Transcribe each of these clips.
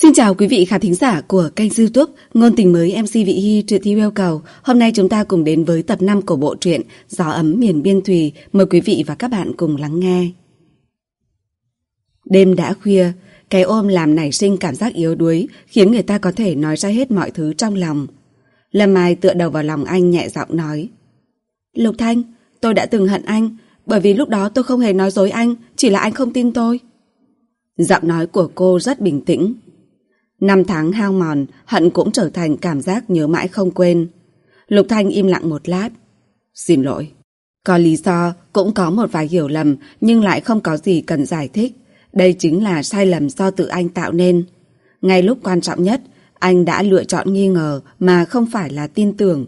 Xin chào quý vị khán thính giả của kênh youtube Ngôn tình mới MC Vị Hy truyện thi yêu cầu. Hôm nay chúng ta cùng đến với tập 5 của bộ truyện Gió ấm miền biên thùy. Mời quý vị và các bạn cùng lắng nghe. Đêm đã khuya, cái ôm làm nảy sinh cảm giác yếu đuối khiến người ta có thể nói ra hết mọi thứ trong lòng. Lâm Mai tựa đầu vào lòng anh nhẹ giọng nói Lục Thanh, tôi đã từng hận anh bởi vì lúc đó tôi không hề nói dối anh chỉ là anh không tin tôi. Giọng nói của cô rất bình tĩnh Năm tháng hao mòn, hận cũng trở thành cảm giác nhớ mãi không quên. Lục Thanh im lặng một lát. Xin lỗi. Có lý do, cũng có một vài hiểu lầm, nhưng lại không có gì cần giải thích. Đây chính là sai lầm do tự anh tạo nên. Ngay lúc quan trọng nhất, anh đã lựa chọn nghi ngờ mà không phải là tin tưởng.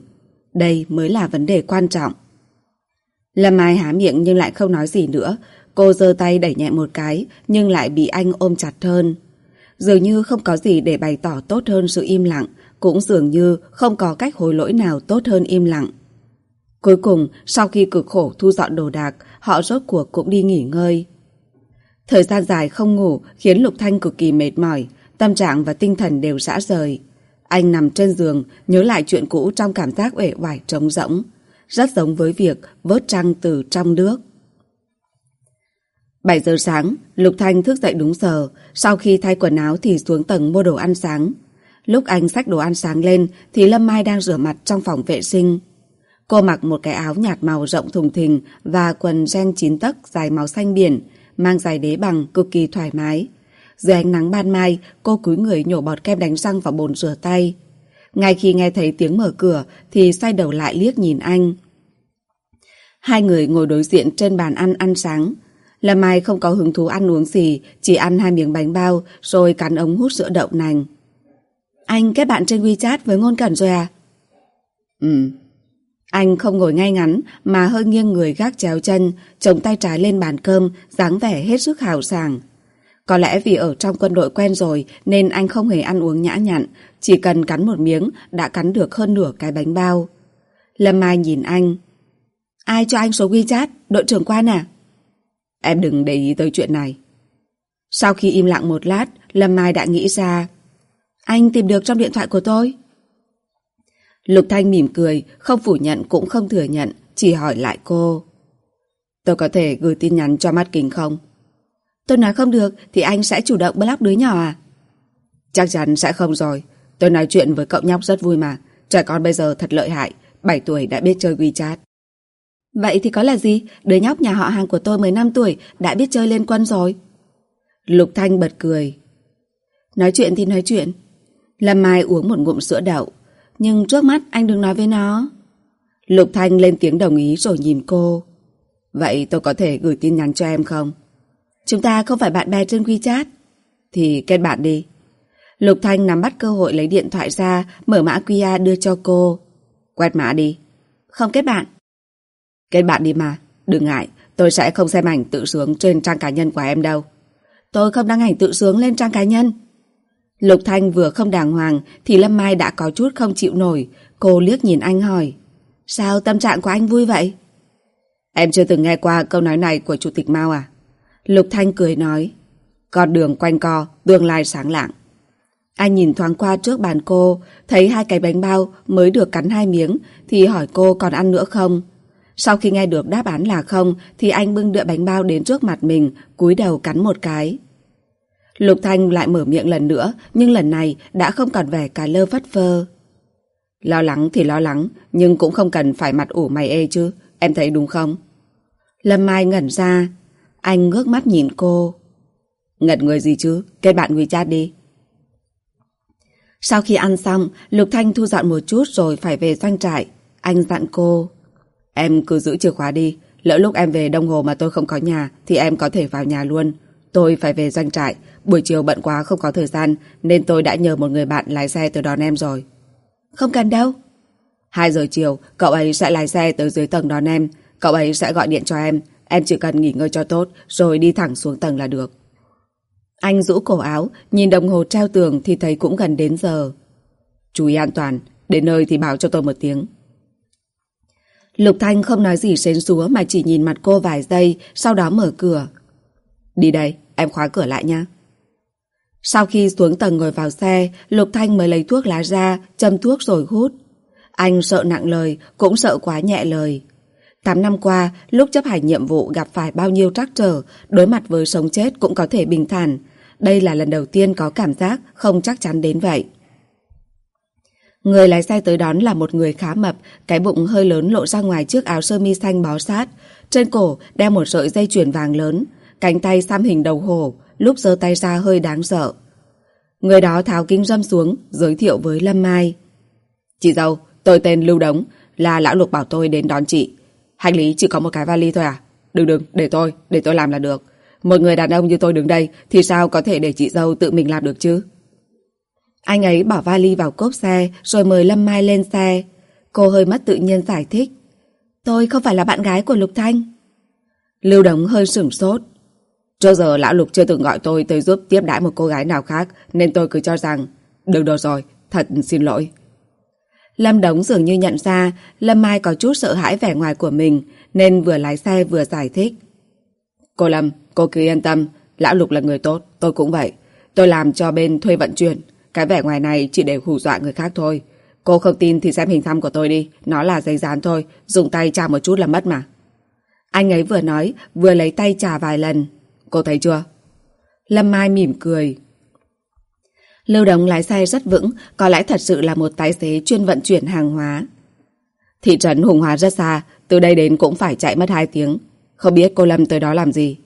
Đây mới là vấn đề quan trọng. Lâm Mai há miệng nhưng lại không nói gì nữa. Cô giơ tay đẩy nhẹ một cái, nhưng lại bị anh ôm chặt hơn. Dường như không có gì để bày tỏ tốt hơn sự im lặng, cũng dường như không có cách hối lỗi nào tốt hơn im lặng. Cuối cùng, sau khi cực khổ thu dọn đồ đạc, họ rốt cuộc cũng đi nghỉ ngơi. Thời gian dài không ngủ khiến Lục Thanh cực kỳ mệt mỏi, tâm trạng và tinh thần đều rã rời. Anh nằm trên giường, nhớ lại chuyện cũ trong cảm giác uể oải trống rỗng. Rất giống với việc vớt trăng từ trong nước. 7 giờ sáng, Lục Thanh thức dậy đúng giờ, sau khi thay quần áo thì xuống tầng mua đồ ăn sáng. Lúc anh xách đồ ăn sáng lên thì Lâm Mai đang rửa mặt trong phòng vệ sinh. Cô mặc một cái áo nhạt màu rộng thùng thình và quần ren chín tấc dài màu xanh biển, mang giày đế bằng cực kỳ thoải mái. Dưới ánh nắng ban mai, cô cúi người nhổ bọt kem đánh răng vào bồn rửa tay. Ngay khi nghe thấy tiếng mở cửa thì xoay đầu lại liếc nhìn anh. Hai người ngồi đối diện trên bàn ăn ăn sáng. Lâm Mai không có hứng thú ăn uống gì, chỉ ăn hai miếng bánh bao rồi cắn ống hút sữa đậu nành. Anh kết bạn trên WeChat với Ngôn Cẩn rồi à? Ừ. Anh không ngồi ngay ngắn mà hơi nghiêng người gác chéo chân, chống tay trái lên bàn cơm, dáng vẻ hết sức hào sảng. Có lẽ vì ở trong quân đội quen rồi nên anh không hề ăn uống nhã nhặn, chỉ cần cắn một miếng đã cắn được hơn nửa cái bánh bao. Lâm Mai nhìn anh. Ai cho anh số WeChat? Đội trưởng quan à? Em đừng để ý tới chuyện này. Sau khi im lặng một lát, Lâm Mai đã nghĩ ra. Anh tìm được trong điện thoại của tôi. Lục Thanh mỉm cười, không phủ nhận cũng không thừa nhận, chỉ hỏi lại cô. Tôi có thể gửi tin nhắn cho mắt kính không? Tôi nói không được thì anh sẽ chủ động block đứa nhỏ à? Chắc chắn sẽ không rồi. Tôi nói chuyện với cậu nhóc rất vui mà. Trẻ con bây giờ thật lợi hại. 7 tuổi đã biết chơi WeChat. Vậy thì có là gì? Đứa nhóc nhà họ hàng của tôi 15 tuổi đã biết chơi lên quân rồi. Lục Thanh bật cười. Nói chuyện thì nói chuyện. Lâm Mai uống một ngụm sữa đậu. Nhưng trước mắt anh đừng nói với nó. Lục Thanh lên tiếng đồng ý rồi nhìn cô. Vậy tôi có thể gửi tin nhắn cho em không? Chúng ta không phải bạn bè trên WeChat. Thì kết bạn đi. Lục Thanh nắm bắt cơ hội lấy điện thoại ra, mở mã QR đưa cho cô. Quét mã đi. Không kết bạn. Kết bạn đi mà, đừng ngại, tôi sẽ không xem ảnh tự sướng trên trang cá nhân của em đâu. Tôi không đăng ảnh tự sướng lên trang cá nhân. Lục Thanh vừa không đàng hoàng thì Lâm Mai đã có chút không chịu nổi. Cô liếc nhìn anh hỏi. Sao tâm trạng của anh vui vậy? Em chưa từng nghe qua câu nói này của Chủ tịch Mao à? Lục Thanh cười nói. Con đường quanh co, tương lai sáng lạng. Anh nhìn thoáng qua trước bàn cô, thấy hai cái bánh bao mới được cắn hai miếng, thì hỏi cô còn ăn nữa không? Sau khi nghe được đáp án là không thì anh bưng đựa bánh bao đến trước mặt mình, cúi đầu cắn một cái. Lục Thanh lại mở miệng lần nữa, nhưng lần này đã không còn vẻ cả lơ phất phơ. Lo lắng thì lo lắng, nhưng cũng không cần phải mặt ủ mày ê chứ, em thấy đúng không? Lâm Mai ngẩn ra, anh ngước mắt nhìn cô. Ngẩn người gì chứ, kết bạn WeChat đi. Sau khi ăn xong, Lục Thanh thu dọn một chút rồi phải về doanh trại. Anh dặn cô. Em cứ giữ chìa khóa đi. Lỡ lúc em về đồng hồ mà tôi không có nhà thì em có thể vào nhà luôn. Tôi phải về doanh trại. Buổi chiều bận quá không có thời gian nên tôi đã nhờ một người bạn lái xe tới đón em rồi. Không cần đâu. 2 giờ chiều, cậu ấy sẽ lái xe tới dưới tầng đón em. Cậu ấy sẽ gọi điện cho em. Em chỉ cần nghỉ ngơi cho tốt rồi đi thẳng xuống tầng là được. Anh rũ cổ áo, nhìn đồng hồ treo tường thì thấy cũng gần đến giờ. Chú ý an toàn, đến nơi thì báo cho tôi một tiếng. Lục Thanh không nói gì xến xúa mà chỉ nhìn mặt cô vài giây, sau đó mở cửa. Đi đây, em khóa cửa lại nha. Sau khi xuống tầng ngồi vào xe, Lục Thanh mới lấy thuốc lá ra, châm thuốc rồi hút. Anh sợ nặng lời, cũng sợ quá nhẹ lời. Tám năm qua, lúc chấp hành nhiệm vụ gặp phải bao nhiêu trắc trở, đối mặt với sống chết cũng có thể bình thản. Đây là lần đầu tiên có cảm giác không chắc chắn đến vậy. Người lái xe tới đón là một người khá mập, cái bụng hơi lớn lộ ra ngoài chiếc áo sơ mi xanh bó sát. Trên cổ đeo một sợi dây chuyền vàng lớn, cánh tay xăm hình đầu hổ, lúc giơ tay ra hơi đáng sợ. Người đó tháo kính râm xuống, giới thiệu với Lâm Mai. Chị dâu, tôi tên Lưu Đống, là lão lục bảo tôi đến đón chị. Hành lý chỉ có một cái vali thôi à? Đừng đừng, để tôi, để tôi làm là được. Một người đàn ông như tôi đứng đây thì sao có thể để chị dâu tự mình làm được chứ? Anh ấy bỏ vali vào cốp xe rồi mời Lâm Mai lên xe. Cô hơi mất tự nhiên giải thích. Tôi không phải là bạn gái của Lục Thanh. Lưu Đống hơi sửng sốt. Trước giờ lão Lục chưa từng gọi tôi tới giúp tiếp đãi một cô gái nào khác nên tôi cứ cho rằng được được rồi, thật xin lỗi. Lâm Đống dường như nhận ra Lâm Mai có chút sợ hãi vẻ ngoài của mình nên vừa lái xe vừa giải thích. Cô Lâm, cô cứ yên tâm, lão Lục là người tốt, tôi cũng vậy. Tôi làm cho bên thuê vận chuyển. Cái vẻ ngoài này chỉ để hù dọa người khác thôi. Cô không tin thì xem hình xăm của tôi đi. Nó là giấy dán thôi, dùng tay chà một chút là mất mà. Anh ấy vừa nói, vừa lấy tay chà vài lần. Cô thấy chưa? Lâm Mai mỉm cười. Lưu Đồng lái xe rất vững, có lẽ thật sự là một tài xế chuyên vận chuyển hàng hóa. Thị trấn Hùng Hóa rất xa, từ đây đến cũng phải chạy mất 2 tiếng. Không biết cô Lâm tới đó làm gì?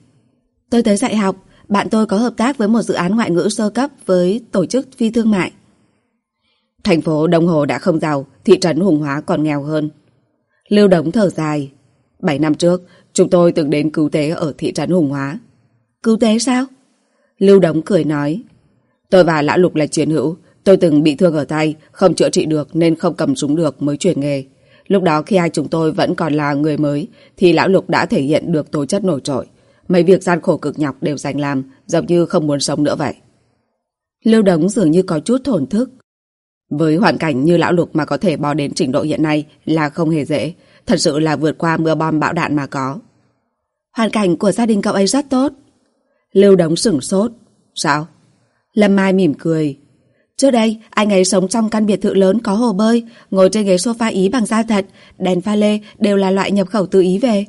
Tôi tới dạy học, bạn tôi có hợp tác với một dự án ngoại ngữ sơ cấp với tổ chức phi thương mại. Thành phố Đông Hồ đã không giàu, thị trấn Hùng Hóa còn nghèo hơn. Lưu Đống thở dài. Bảy năm trước, chúng tôi từng đến cứu tế ở thị trấn Hùng Hóa. Cứu tế sao? Lưu Đống cười nói. Tôi và Lã Lục là chiến hữu. Tôi từng bị thương ở tay, không chữa trị được nên không cầm súng được mới chuyển nghề. Lúc đó khi hai chúng tôi vẫn còn là người mới thì Lão Lục đã thể hiện được tố chất nổi trội. Mấy việc gian khổ cực nhọc đều dành làm giống như không muốn sống nữa vậy. Lưu Đống dường như có chút thổn thức. Với hoàn cảnh như Lão Lục mà có thể bò đến trình độ hiện nay là không hề dễ. Thật sự là vượt qua mưa bom bão đạn mà có. Hoàn cảnh của gia đình cậu ấy rất tốt. Lưu Đống sửng sốt. Sao? Lâm Mai mỉm cười. Trước đây, anh ấy sống trong căn biệt thự lớn có hồ bơi, ngồi trên ghế sofa Ý bằng da thật, đèn pha lê đều là loại nhập khẩu từ Ý về.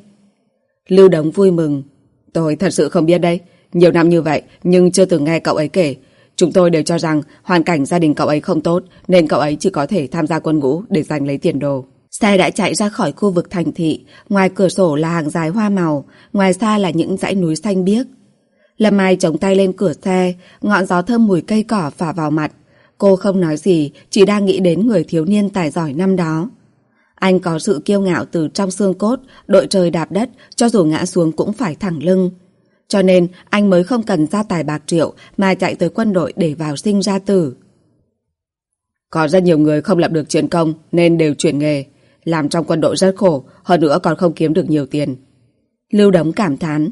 Lưu Đống vui mừng. Tôi thật sự không biết đây. Nhiều năm như vậy, nhưng chưa từng nghe cậu ấy kể. Chúng tôi đều cho rằng hoàn cảnh gia đình cậu ấy không tốt, nên cậu ấy chỉ có thể tham gia quân ngũ để giành lấy tiền đồ. Xe đã chạy ra khỏi khu vực thành thị, ngoài cửa sổ là hàng dài hoa màu, ngoài xa là những dãy núi xanh biếc. Lâm Mai chống tay lên cửa xe, ngọn gió thơm mùi cây cỏ phả vào mặt. Cô không nói gì, chỉ đang nghĩ đến người thiếu niên tài giỏi năm đó. Anh có sự kiêu ngạo từ trong xương cốt, đội trời đạp đất, cho dù ngã xuống cũng phải thẳng lưng. Cho nên anh mới không cần ra tài bạc triệu mà chạy tới quân đội để vào sinh ra tử. Có rất nhiều người không lập được chiến công nên đều chuyển nghề. Làm trong quân đội rất khổ, hơn nữa còn không kiếm được nhiều tiền. Lưu Đống cảm thán.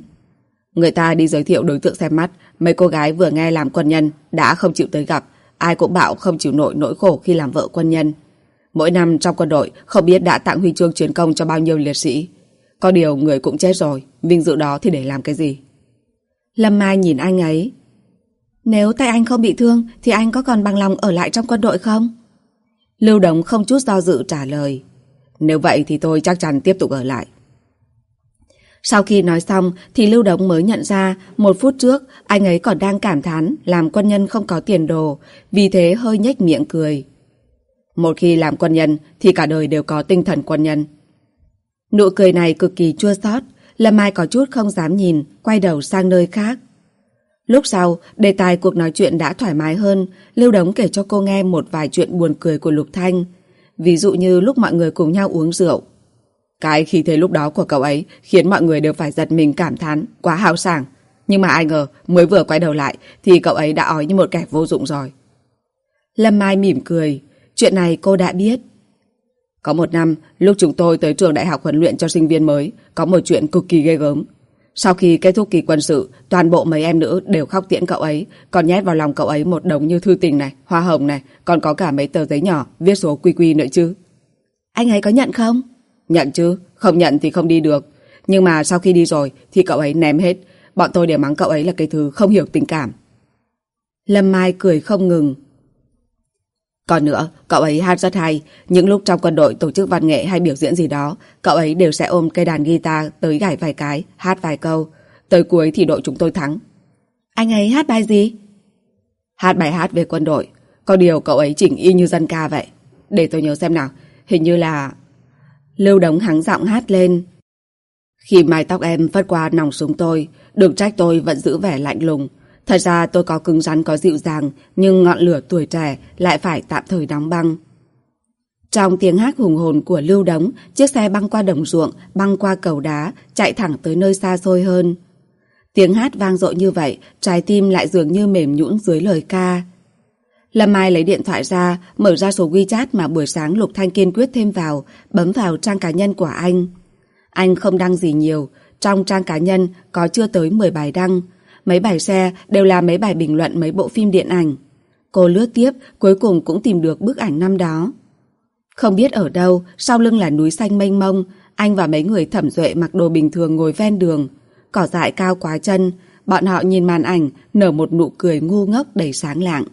Người ta đi giới thiệu đối tượng xem mắt, mấy cô gái vừa nghe làm quân nhân đã không chịu tới gặp, ai cũng bảo không chịu nổi nỗi khổ khi làm vợ quân nhân. Mỗi năm trong quân đội không biết đã tặng huy chương chiến công cho bao nhiêu liệt sĩ. Có điều người cũng chết rồi, vinh dự đó thì để làm cái gì? Lâm Mai nhìn anh ấy. Nếu tay anh không bị thương thì anh có còn bằng lòng ở lại trong quân đội không? Lưu Đồng không chút do dự trả lời. Nếu vậy thì tôi chắc chắn tiếp tục ở lại. Sau khi nói xong thì Lưu Đống mới nhận ra một phút trước anh ấy còn đang cảm thán làm quân nhân không có tiền đồ, vì thế hơi nhếch miệng cười. Một khi làm quân nhân thì cả đời đều có tinh thần quân nhân. Nụ cười này cực kỳ chua xót, Lâm Mai có chút không dám nhìn, quay đầu sang nơi khác. Lúc sau, đề tài cuộc nói chuyện đã thoải mái hơn, Lưu Đống kể cho cô nghe một vài chuyện buồn cười của Lục Thanh. Ví dụ như lúc mọi người cùng nhau uống rượu, cái khi thế lúc đó của cậu ấy khiến mọi người đều phải giật mình cảm thán, quá hào sảng. Nhưng mà ai ngờ, mới vừa quay đầu lại thì cậu ấy đã ói như một kẻ vô dụng rồi. Lâm Mai mỉm cười, chuyện này cô đã biết. Có một năm, lúc chúng tôi tới trường đại học huấn luyện cho sinh viên mới, có một chuyện cực kỳ ghê gớm. Sau khi kết thúc kỳ quân sự, toàn bộ mấy em nữ đều khóc tiễn cậu ấy, còn nhét vào lòng cậu ấy một đống như thư tình này, hoa hồng này, còn có cả mấy tờ giấy nhỏ, viết số quy quy nữa chứ. Anh ấy có nhận không? Nhận chứ, không nhận thì không đi được. Nhưng mà sau khi đi rồi thì cậu ấy ném hết. Bọn tôi đều mắng cậu ấy là cái thứ không hiểu tình cảm. Lâm Mai cười không ngừng. Còn nữa, cậu ấy hát rất hay. Những lúc trong quân đội tổ chức văn nghệ hay biểu diễn gì đó, cậu ấy đều sẽ ôm cây đàn guitar tới gảy vài cái, hát vài câu. Tới cuối thì đội chúng tôi thắng. Anh ấy hát bài gì? Hát bài hát về quân đội. Có điều cậu ấy chỉnh y như dân ca vậy. Để tôi nhớ xem nào. Hình như là... Lưu Đống hắng giọng hát lên. Khi mái tóc em phất qua nòng súng tôi, đừng trách tôi vẫn giữ vẻ lạnh lùng. Thật ra tôi có cứng rắn có dịu dàng, nhưng ngọn lửa tuổi trẻ lại phải tạm thời đóng băng. Trong tiếng hát hùng hồn của Lưu Đống, chiếc xe băng qua đồng ruộng, băng qua cầu đá, chạy thẳng tới nơi xa xôi hơn. Tiếng hát vang dội như vậy, trái tim lại dường như mềm nhũn dưới lời ca. Lâm Mai lấy điện thoại ra, mở ra số WeChat mà buổi sáng Lục Thanh kiên quyết thêm vào, bấm vào trang cá nhân của anh. Anh không đăng gì nhiều, trong trang cá nhân có chưa tới 10 bài đăng. Mấy bài xe đều là mấy bài bình luận mấy bộ phim điện ảnh. Cô lướt tiếp, cuối cùng cũng tìm được bức ảnh năm đó. Không biết ở đâu, sau lưng là núi xanh mênh mông, anh và mấy người thẩm duệ mặc đồ bình thường ngồi ven đường. Cỏ dại cao quá chân, bọn họ nhìn màn ảnh, nở một nụ cười ngu ngốc đầy sáng lạng.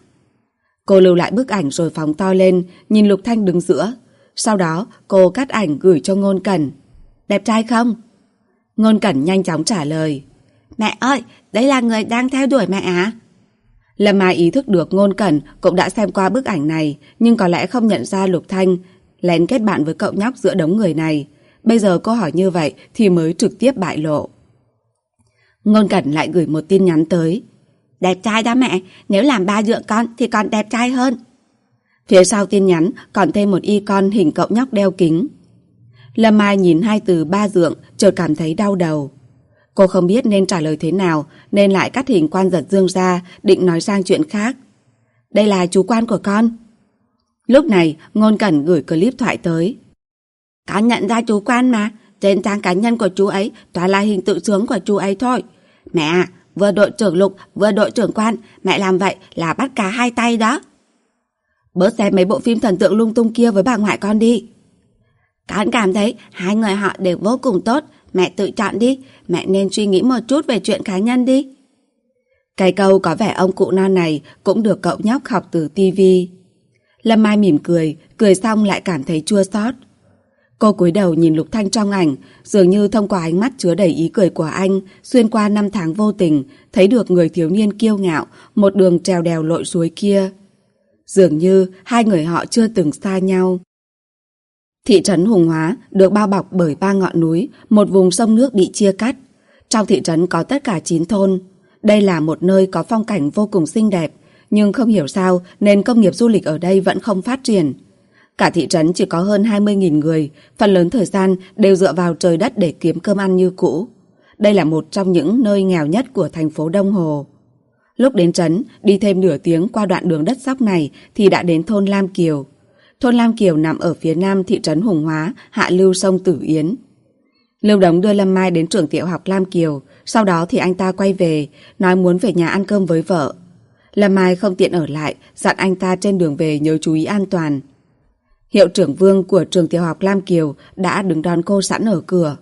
Cô lưu lại bức ảnh rồi phóng to lên, nhìn Lục Thanh đứng giữa. Sau đó, cô cắt ảnh gửi cho Ngôn Cẩn. Đẹp trai không? Ngôn Cẩn nhanh chóng trả lời. Mẹ ơi, đấy là người đang theo đuổi mẹ à? Lâm Mai ý thức được Ngôn Cẩn cũng đã xem qua bức ảnh này, nhưng có lẽ không nhận ra Lục Thanh lén kết bạn với cậu nhóc giữa đống người này. Bây giờ cô hỏi như vậy thì mới trực tiếp bại lộ. Ngôn Cẩn lại gửi một tin nhắn tới. Đẹp trai đó mẹ, nếu làm ba dượng con thì còn đẹp trai hơn. Phía sau tin nhắn còn thêm một icon hình cậu nhóc đeo kính. Lâm Mai nhìn hai từ ba dượng, chợt cảm thấy đau đầu. Cô không biết nên trả lời thế nào, nên lại cắt hình quan giật dương ra, định nói sang chuyện khác. Đây là chú quan của con. Lúc này, Ngôn Cẩn gửi clip thoại tới. Con nhận ra chú quan mà, trên trang cá nhân của chú ấy toàn là hình tự sướng của chú ấy thôi. Mẹ vừa đội trưởng lục, vừa đội trưởng quan, mẹ làm vậy là bắt cá hai tay đó. Bớt xem mấy bộ phim thần tượng lung tung kia với bà ngoại con đi. Con cảm thấy hai người họ đều vô cùng tốt, mẹ tự chọn đi, mẹ nên suy nghĩ một chút về chuyện cá nhân đi. Cái câu có vẻ ông cụ non này cũng được cậu nhóc học từ tivi. Lâm Mai mỉm cười, cười xong lại cảm thấy chua xót. Cô cúi đầu nhìn Lục Thanh trong ảnh, dường như thông qua ánh mắt chứa đầy ý cười của anh, xuyên qua năm tháng vô tình, thấy được người thiếu niên kiêu ngạo, một đường trèo đèo lội suối kia. Dường như hai người họ chưa từng xa nhau. Thị trấn Hùng Hóa được bao bọc bởi ba ngọn núi, một vùng sông nước bị chia cắt. Trong thị trấn có tất cả 9 thôn. Đây là một nơi có phong cảnh vô cùng xinh đẹp, nhưng không hiểu sao nên công nghiệp du lịch ở đây vẫn không phát triển. Cả thị trấn chỉ có hơn 20.000 người, phần lớn thời gian đều dựa vào trời đất để kiếm cơm ăn như cũ. Đây là một trong những nơi nghèo nhất của thành phố Đông Hồ. Lúc đến trấn, đi thêm nửa tiếng qua đoạn đường đất dốc này thì đã đến thôn Lam Kiều. Thôn Lam Kiều nằm ở phía nam thị trấn Hùng Hóa, hạ lưu sông Tử Yến. Lưu Đống đưa Lâm Mai đến trường tiểu học Lam Kiều, sau đó thì anh ta quay về, nói muốn về nhà ăn cơm với vợ. Lâm Mai không tiện ở lại, dặn anh ta trên đường về nhớ chú ý an toàn. Hiệu trưởng Vương của trường tiểu học Lam Kiều đã đứng đón cô sẵn ở cửa.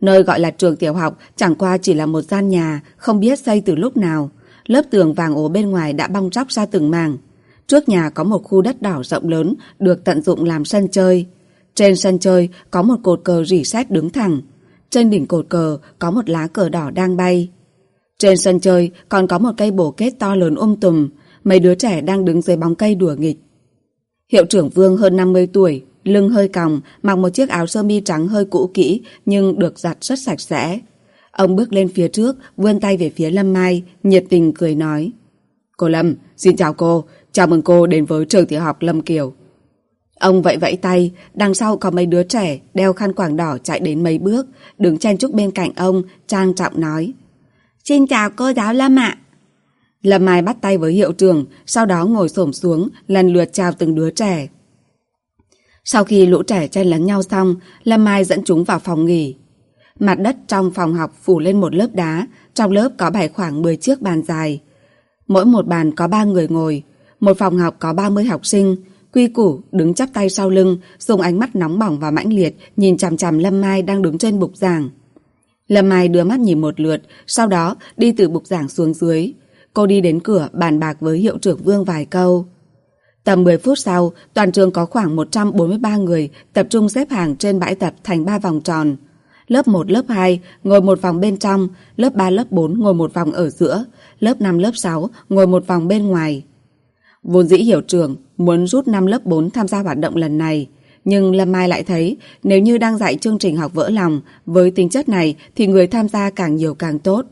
Nơi gọi là trường tiểu học chẳng qua chỉ là một gian nhà, không biết xây từ lúc nào. Lớp tường vàng ố bên ngoài đã bong chóc ra từng mảng. Trước nhà có một khu đất đỏ rộng lớn được tận dụng làm sân chơi. Trên sân chơi có một cột cờ rỉ sét đứng thẳng. Trên đỉnh cột cờ có một lá cờ đỏ đang bay. Trên sân chơi còn có một cây bổ kết to lớn ôm tùm. Mấy đứa trẻ đang đứng dưới bóng cây đùa nghịch. Hiệu trưởng Vương hơn 50 tuổi, lưng hơi còng, mặc một chiếc áo sơ mi trắng hơi cũ kỹ nhưng được giặt rất sạch sẽ. Ông bước lên phía trước, vươn tay về phía Lâm Mai, nhiệt tình cười nói. Cô Lâm, xin chào cô, chào mừng cô đến với trường tiểu học Lâm Kiều. Ông vẫy vẫy tay, đằng sau có mấy đứa trẻ đeo khăn quàng đỏ chạy đến mấy bước, đứng chen chúc bên cạnh ông, trang trọng nói. Xin chào cô giáo Lâm ạ. Lâm Mai bắt tay với hiệu trưởng, sau đó ngồi xổm xuống, lần lượt chào từng đứa trẻ. Sau khi lũ trẻ chen lấn nhau xong, Lâm Mai dẫn chúng vào phòng nghỉ. Mặt đất trong phòng học phủ lên một lớp đá, trong lớp có bài khoảng 10 chiếc bàn dài. Mỗi một bàn có 3 người ngồi, một phòng học có 30 học sinh, quy củ đứng chắp tay sau lưng, dùng ánh mắt nóng bỏng và mãnh liệt nhìn chằm chằm Lâm Mai đang đứng trên bục giảng. Lâm Mai đưa mắt nhìn một lượt, sau đó đi từ bục giảng xuống dưới. Cô đi đến cửa bàn bạc với hiệu trưởng Vương vài câu. Tầm 10 phút sau, toàn trường có khoảng 143 người tập trung xếp hàng trên bãi tập thành 3 vòng tròn. Lớp 1, lớp 2 ngồi một vòng bên trong, lớp 3, lớp 4 ngồi một vòng ở giữa, lớp 5, lớp 6 ngồi một vòng bên ngoài. Vốn dĩ hiệu trưởng muốn rút năm lớp 4 tham gia hoạt động lần này, nhưng Lâm Mai lại thấy nếu như đang dạy chương trình học vỡ lòng với tính chất này thì người tham gia càng nhiều càng tốt.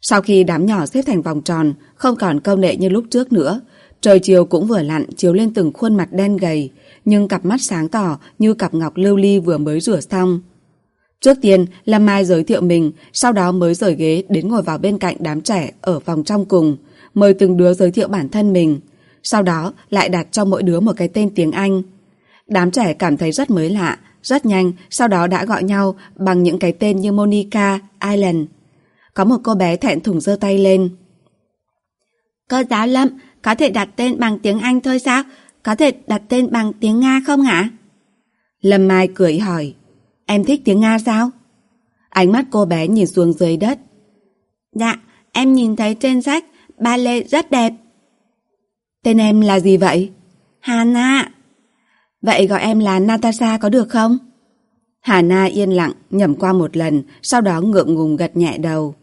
Sau khi đám nhỏ xếp thành vòng tròn, không còn câu nệ như lúc trước nữa, trời chiều cũng vừa lặn chiếu lên từng khuôn mặt đen gầy, nhưng cặp mắt sáng tỏ như cặp ngọc lưu ly vừa mới rửa xong. Trước tiên, Lâm Mai giới thiệu mình, sau đó mới rời ghế đến ngồi vào bên cạnh đám trẻ ở phòng trong cùng, mời từng đứa giới thiệu bản thân mình. Sau đó lại đặt cho mỗi đứa một cái tên tiếng Anh. Đám trẻ cảm thấy rất mới lạ, rất nhanh, sau đó đã gọi nhau bằng những cái tên như Monica, Island. Có một cô bé thẹn thùng giơ tay lên. Cô giáo Lâm, có thể đặt tên bằng tiếng Anh thôi sao? Có thể đặt tên bằng tiếng Nga không hả? Lâm Mai cười hỏi. Em thích tiếng Nga sao? Ánh mắt cô bé nhìn xuống dưới đất. Dạ, em nhìn thấy trên sách, ba lê rất đẹp. Tên em là gì vậy? Hana. Vậy gọi em là Natasha có được không? Hà Na yên lặng, nhẩm qua một lần, sau đó ngượng ngùng gật nhẹ đầu.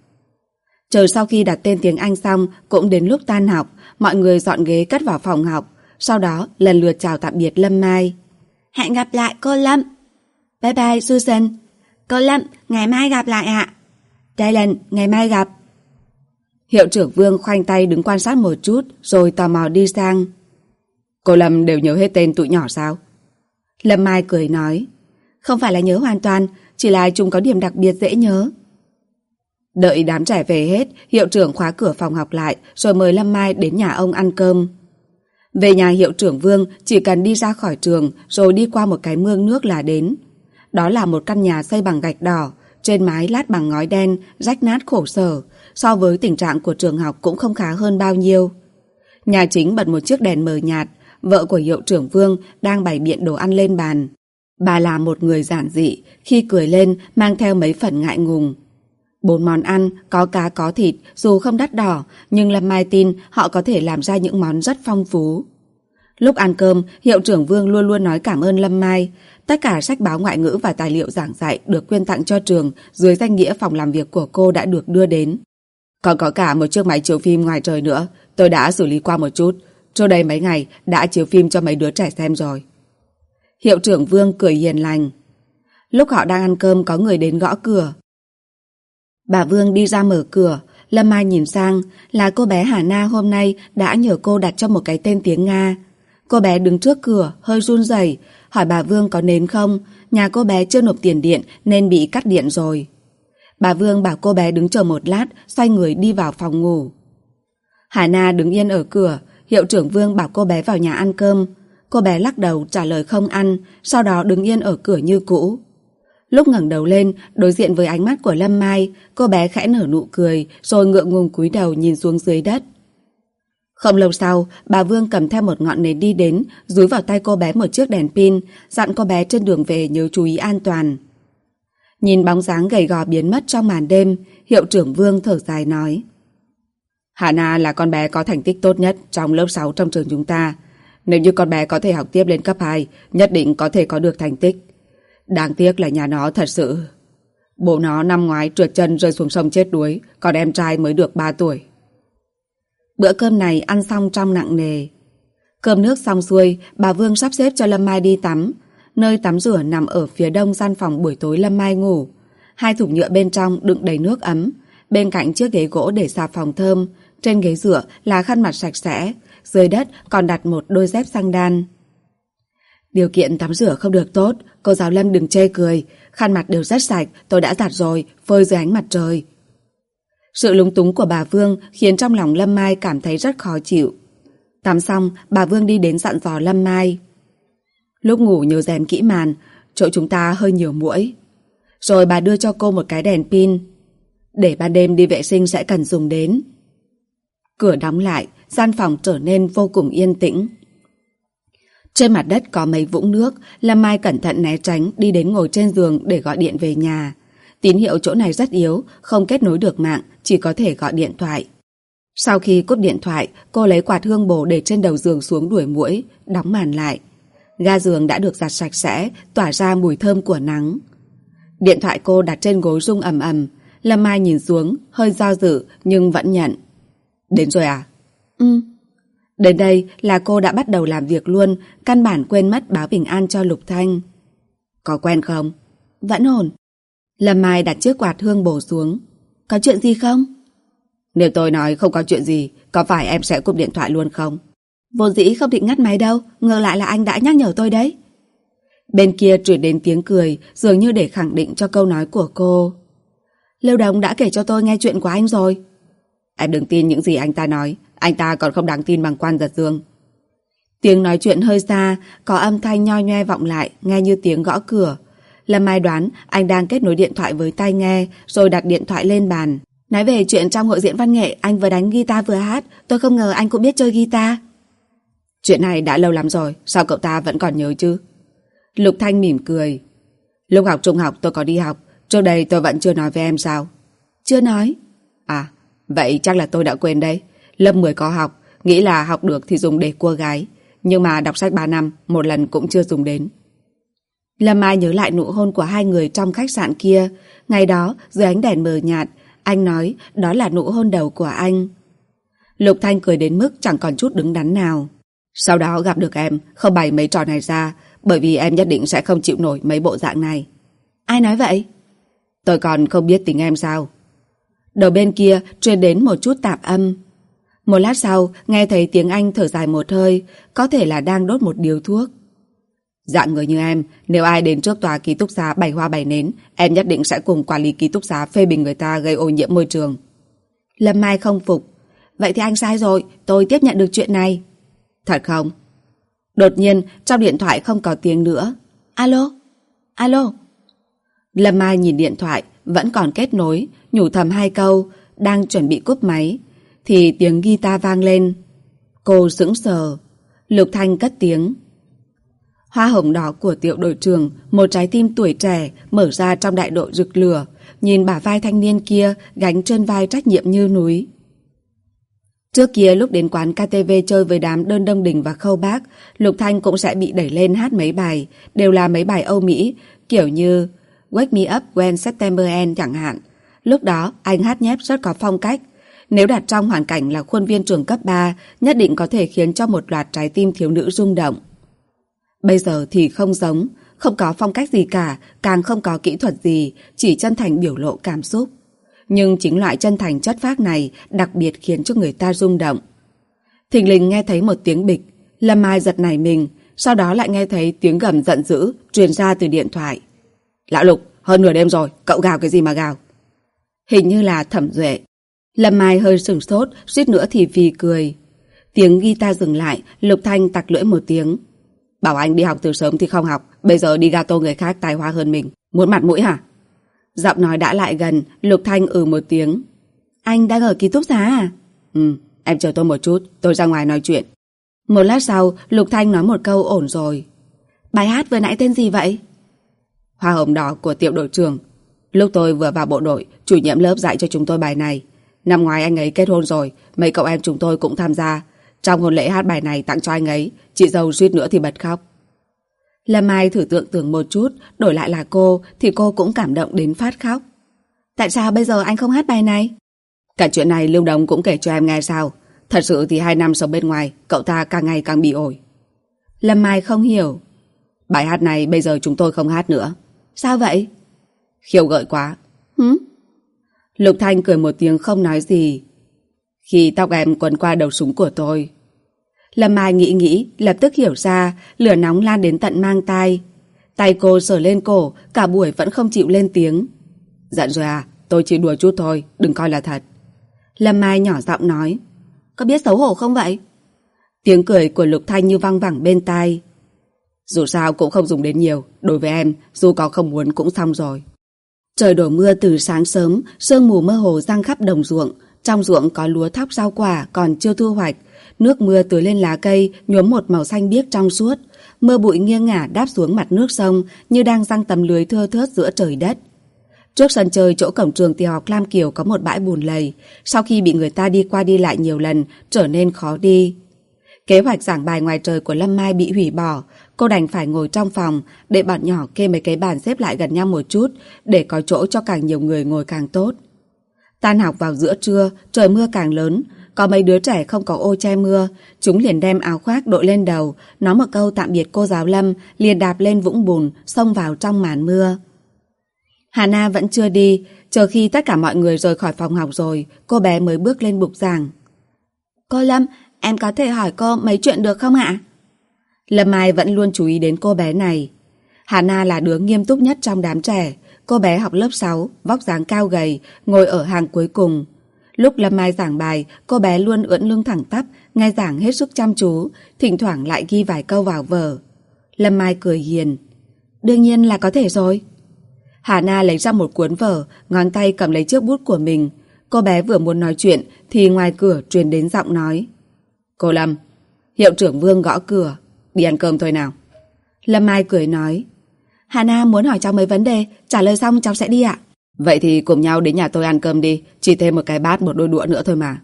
Chờ sau khi đặt tên tiếng Anh xong, cũng đến lúc tan học, mọi người dọn ghế cất vào phòng học, sau đó lần lượt chào tạm biệt Lâm Mai. Hẹn gặp lại cô Lâm. Bye bye Susan. Cô Lâm, ngày mai gặp lại ạ. Dylan, ngày mai gặp. Hiệu trưởng Vương khoanh tay đứng quan sát một chút, rồi tò mò đi sang. Cô Lâm đều nhớ hết tên tụi nhỏ sao? Lâm Mai cười nói. Không phải là nhớ hoàn toàn, chỉ là chúng có điểm đặc biệt dễ nhớ. Đợi đám trẻ về hết, hiệu trưởng khóa cửa phòng học lại rồi mời Lâm Mai đến nhà ông ăn cơm. Về nhà hiệu trưởng Vương chỉ cần đi ra khỏi trường rồi đi qua một cái mương nước là đến. Đó là một căn nhà xây bằng gạch đỏ, trên mái lát bằng ngói đen, rách nát khổ sở, so với tình trạng của trường học cũng không khá hơn bao nhiêu. Nhà chính bật một chiếc đèn mờ nhạt, vợ của hiệu trưởng Vương đang bày biện đồ ăn lên bàn. Bà là một người giản dị, khi cười lên mang theo mấy phần ngại ngùng. Bốn món ăn, có cá có thịt, dù không đắt đỏ, nhưng Lâm Mai tin họ có thể làm ra những món rất phong phú. Lúc ăn cơm, hiệu trưởng Vương luôn luôn nói cảm ơn Lâm Mai. Tất cả sách báo ngoại ngữ và tài liệu giảng dạy được quyên tặng cho trường dưới danh nghĩa phòng làm việc của cô đã được đưa đến. Còn có cả một chiếc máy chiếu phim ngoài trời nữa, tôi đã xử lý qua một chút. Trước đây mấy ngày đã chiếu phim cho mấy đứa trẻ xem rồi. Hiệu trưởng Vương cười hiền lành. Lúc họ đang ăn cơm có người đến gõ cửa. Bà Vương đi ra mở cửa, Lâm Mai nhìn sang là cô bé Hà Na hôm nay đã nhờ cô đặt cho một cái tên tiếng Nga. Cô bé đứng trước cửa, hơi run rẩy, hỏi bà Vương có nến không, nhà cô bé chưa nộp tiền điện nên bị cắt điện rồi. Bà Vương bảo cô bé đứng chờ một lát, xoay người đi vào phòng ngủ. Hà Na đứng yên ở cửa, hiệu trưởng Vương bảo cô bé vào nhà ăn cơm. Cô bé lắc đầu trả lời không ăn, sau đó đứng yên ở cửa như cũ. Lúc ngẩng đầu lên, đối diện với ánh mắt của Lâm Mai, cô bé khẽ nở nụ cười, rồi ngượng ngùng cúi đầu nhìn xuống dưới đất. Không lâu sau, bà Vương cầm theo một ngọn nến đi đến, dúi vào tay cô bé một chiếc đèn pin, dặn cô bé trên đường về nhớ chú ý an toàn. Nhìn bóng dáng gầy gò biến mất trong màn đêm, hiệu trưởng Vương thở dài nói. Hà Na là con bé có thành tích tốt nhất trong lớp 6 trong trường chúng ta. Nếu như con bé có thể học tiếp lên cấp 2, nhất định có thể có được thành tích. Đáng tiếc là nhà nó thật sự. Bố nó năm ngoái trượt chân rơi xuống sông chết đuối, còn em trai mới được 3 tuổi. Bữa cơm này ăn xong trong nặng nề. Cơm nước xong xuôi, bà Vương sắp xếp cho Lâm Mai đi tắm. Nơi tắm rửa nằm ở phía đông gian phòng buổi tối Lâm Mai ngủ. Hai thùng nhựa bên trong đựng đầy nước ấm. Bên cạnh chiếc ghế gỗ để xà phòng thơm. Trên ghế rửa là khăn mặt sạch sẽ. Dưới đất còn đặt một đôi dép sang đan. Điều kiện tắm rửa không được tốt, cô giáo Lâm đừng chê cười. Khăn mặt đều rất sạch, tôi đã giặt rồi, phơi dưới ánh mặt trời. Sự lúng túng của bà Vương khiến trong lòng Lâm Mai cảm thấy rất khó chịu. Tắm xong, bà Vương đi đến dặn dò Lâm Mai. Lúc ngủ nhớ rèm kỹ màn, chỗ chúng ta hơi nhiều mũi. Rồi bà đưa cho cô một cái đèn pin. Để ban đêm đi vệ sinh sẽ cần dùng đến. Cửa đóng lại, gian phòng trở nên vô cùng yên tĩnh. Trên mặt đất có mấy vũng nước, Lâm Mai cẩn thận né tránh đi đến ngồi trên giường để gọi điện về nhà. Tín hiệu chỗ này rất yếu, không kết nối được mạng, chỉ có thể gọi điện thoại. Sau khi cúp điện thoại, cô lấy quạt hương bồ để trên đầu giường xuống đuổi muỗi, đóng màn lại. Ga giường đã được giặt sạch sẽ, tỏa ra mùi thơm của nắng. Điện thoại cô đặt trên gối rung ầm ầm. Lâm Mai nhìn xuống, hơi do dự nhưng vẫn nhận. Đến rồi à? Ừ. Đến đây là cô đã bắt đầu làm việc luôn, căn bản quên mất báo bình an cho Lục Thanh. Có quen không? Vẫn ổn. Lâm Mai đặt chiếc quạt hương bổ xuống. Có chuyện gì không? Nếu tôi nói không có chuyện gì, có phải em sẽ cúp điện thoại luôn không? Vô dĩ không định ngắt máy đâu, ngược lại là anh đã nhắc nhở tôi đấy. Bên kia truyền đến tiếng cười, dường như để khẳng định cho câu nói của cô. Lưu Đồng đã kể cho tôi nghe chuyện của anh rồi. Em đừng tin những gì anh ta nói, anh ta còn không đáng tin bằng quan giật dương. Tiếng nói chuyện hơi xa, có âm thanh nhoi nhoe vọng lại, nghe như tiếng gõ cửa. Lâm Mai đoán anh đang kết nối điện thoại với tai nghe, rồi đặt điện thoại lên bàn. Nói về chuyện trong hội diễn văn nghệ, anh vừa đánh guitar vừa hát, tôi không ngờ anh cũng biết chơi guitar. Chuyện này đã lâu lắm rồi, sao cậu ta vẫn còn nhớ chứ? Lục Thanh mỉm cười. Lúc học trung học tôi có đi học, trước đây tôi vẫn chưa nói với em sao? Chưa nói. À, vậy chắc là tôi đã quên đấy. Lớp 10 có học, nghĩ là học được thì dùng để cua gái. Nhưng mà đọc sách 3 năm, một lần cũng chưa dùng đến. Lâm Mai nhớ lại nụ hôn của hai người trong khách sạn kia. Ngày đó, dưới ánh đèn mờ nhạt, anh nói đó là nụ hôn đầu của anh. Lục Thanh cười đến mức chẳng còn chút đứng đắn nào. Sau đó gặp được em, không bày mấy trò này ra, bởi vì em nhất định sẽ không chịu nổi mấy bộ dạng này. Ai nói vậy? Tôi còn không biết tính em sao. Đầu bên kia truyền đến một chút tạp âm. Một lát sau, nghe thấy tiếng anh thở dài một hơi, có thể là đang đốt một điều thuốc. Dạng người như em, nếu ai đến trước tòa ký túc xá bày hoa bày nến, em nhất định sẽ cùng quản lý ký túc xá phê bình người ta gây ô nhiễm môi trường. Lâm Mai không phục. Vậy thì anh sai rồi, tôi tiếp nhận được chuyện này. Thật không? Đột nhiên, trong điện thoại không có tiếng nữa. Alo? Alo? Lâm Mai nhìn điện thoại, vẫn còn kết nối, nhủ thầm hai câu, đang chuẩn bị cúp máy. Thì tiếng guitar vang lên. Cô sững sờ. Lục Thanh cất tiếng. Hoa hồng đỏ của tiểu đội trưởng, một trái tim tuổi trẻ mở ra trong đại đội rực lửa, nhìn bả vai thanh niên kia gánh trên vai trách nhiệm như núi. Trước kia lúc đến quán KTV chơi với đám đơn đông đình và khâu bác, Lục Thanh cũng sẽ bị đẩy lên hát mấy bài, đều là mấy bài Âu Mỹ, kiểu như Wake Me Up When September Ends chẳng hạn. Lúc đó anh hát nhép rất có phong cách. Nếu đặt trong hoàn cảnh là khuôn viên trường cấp 3, nhất định có thể khiến cho một loạt trái tim thiếu nữ rung động. Bây giờ thì không giống, không có phong cách gì cả, càng không có kỹ thuật gì, chỉ chân thành biểu lộ cảm xúc. Nhưng chính loại chân thành chất phác này đặc biệt khiến cho người ta rung động. Thình lình nghe thấy một tiếng bịch, Lâm Mai giật nảy mình, sau đó lại nghe thấy tiếng gầm giận dữ truyền ra từ điện thoại. Lão Lục, hơn nửa đêm rồi, cậu gào cái gì mà gào? Hình như là thẩm duệ. Lâm Mai hơi sửng sốt, suýt nữa thì vì cười. Tiếng guitar dừng lại, Lục Thanh tặc lưỡi một tiếng. Bảo anh đi học từ sớm thì không học, bây giờ đi gato người khác tài hoa hơn mình. Muốn mặt mũi hả? Giọng nói đã lại gần, Lục Thanh ừ một tiếng. Anh đang ở ký túc xá à? Ừ, em chờ tôi một chút, tôi ra ngoài nói chuyện. Một lát sau, Lục Thanh nói một câu ổn rồi. Bài hát vừa nãy tên gì vậy? Hoa hồng đỏ của tiểu đội trưởng. Lúc tôi vừa vào bộ đội, chủ nhiệm lớp dạy cho chúng tôi bài này. Năm ngoái anh ấy kết hôn rồi, mấy cậu em chúng tôi cũng tham gia. Trong hôn lễ hát bài này tặng cho anh ấy, chị dâu suýt nữa thì bật khóc. Lâm Mai thử tượng tưởng một chút, đổi lại là cô, thì cô cũng cảm động đến phát khóc. Tại sao bây giờ anh không hát bài này? Cả chuyện này Lưu Đồng cũng kể cho em nghe sao. Thật sự thì hai năm sống bên ngoài, cậu ta càng ngày càng bị ổi. Lâm Mai không hiểu. Bài hát này bây giờ chúng tôi không hát nữa. Sao vậy? Khiêu gợi quá. Hứ? Lục Thanh cười một tiếng không nói gì. Khi tóc em quấn qua đầu súng của tôi. Lâm Mai nghĩ nghĩ, lập tức hiểu ra, lửa nóng lan đến tận mang tai. Tay cô sờ lên cổ, cả buổi vẫn không chịu lên tiếng. Giận rồi à, tôi chỉ đùa chút thôi, đừng coi là thật. Lâm Mai nhỏ giọng nói. Có biết xấu hổ không vậy? Tiếng cười của Lục Thanh như văng vẳng bên tai. Dù sao cũng không dùng đến nhiều, đối với em, dù có không muốn cũng xong rồi. Trời đổ mưa từ sáng sớm, sương mù mơ hồ răng khắp đồng ruộng. Trong ruộng có lúa thóc rau quả còn chưa thu hoạch. Nước mưa tưới lên lá cây, nhuốm một màu xanh biếc trong suốt. Mưa bụi nghiêng ngả đáp xuống mặt nước sông như đang răng tầm lưới thưa thớt giữa trời đất. Trước sân chơi chỗ cổng trường tiểu học Lam Kiều có một bãi bùn lầy, sau khi bị người ta đi qua đi lại nhiều lần, trở nên khó đi. Kế hoạch giảng bài ngoài trời của Lâm Mai bị hủy bỏ, cô đành phải ngồi trong phòng để bọn nhỏ kê mấy cái bàn xếp lại gần nhau một chút để có chỗ cho càng nhiều người ngồi càng tốt. Tan học vào giữa trưa, trời mưa càng lớn, có mấy đứa trẻ không có ô che mưa, chúng liền đem áo khoác đội lên đầu, nói một câu tạm biệt cô giáo Lâm, liền đạp lên vũng bùn, xông vào trong màn mưa. Hà Na vẫn chưa đi, chờ khi tất cả mọi người rời khỏi phòng học rồi, cô bé mới bước lên bục giảng. Cô Lâm, em có thể hỏi cô mấy chuyện được không ạ? Lâm Mai vẫn luôn chú ý đến cô bé này. Hà Na là đứa nghiêm túc nhất trong đám trẻ. Cô bé học lớp 6, vóc dáng cao gầy, ngồi ở hàng cuối cùng. Lúc Lâm Mai giảng bài, cô bé luôn ưỡn lưng thẳng tắp, nghe giảng hết sức chăm chú, thỉnh thoảng lại ghi vài câu vào vở. Lâm Mai cười hiền. Đương nhiên là có thể rồi. Hà Na lấy ra một cuốn vở, ngón tay cầm lấy chiếc bút của mình. Cô bé vừa muốn nói chuyện thì ngoài cửa truyền đến giọng nói. Cô Lâm, hiệu trưởng Vương gõ cửa, đi ăn cơm thôi nào. Lâm Mai cười nói. Hà Na muốn hỏi cháu mấy vấn đề, trả lời xong cháu sẽ đi ạ. Vậy thì cùng nhau đến nhà tôi ăn cơm đi, chỉ thêm một cái bát một đôi đũa nữa thôi mà.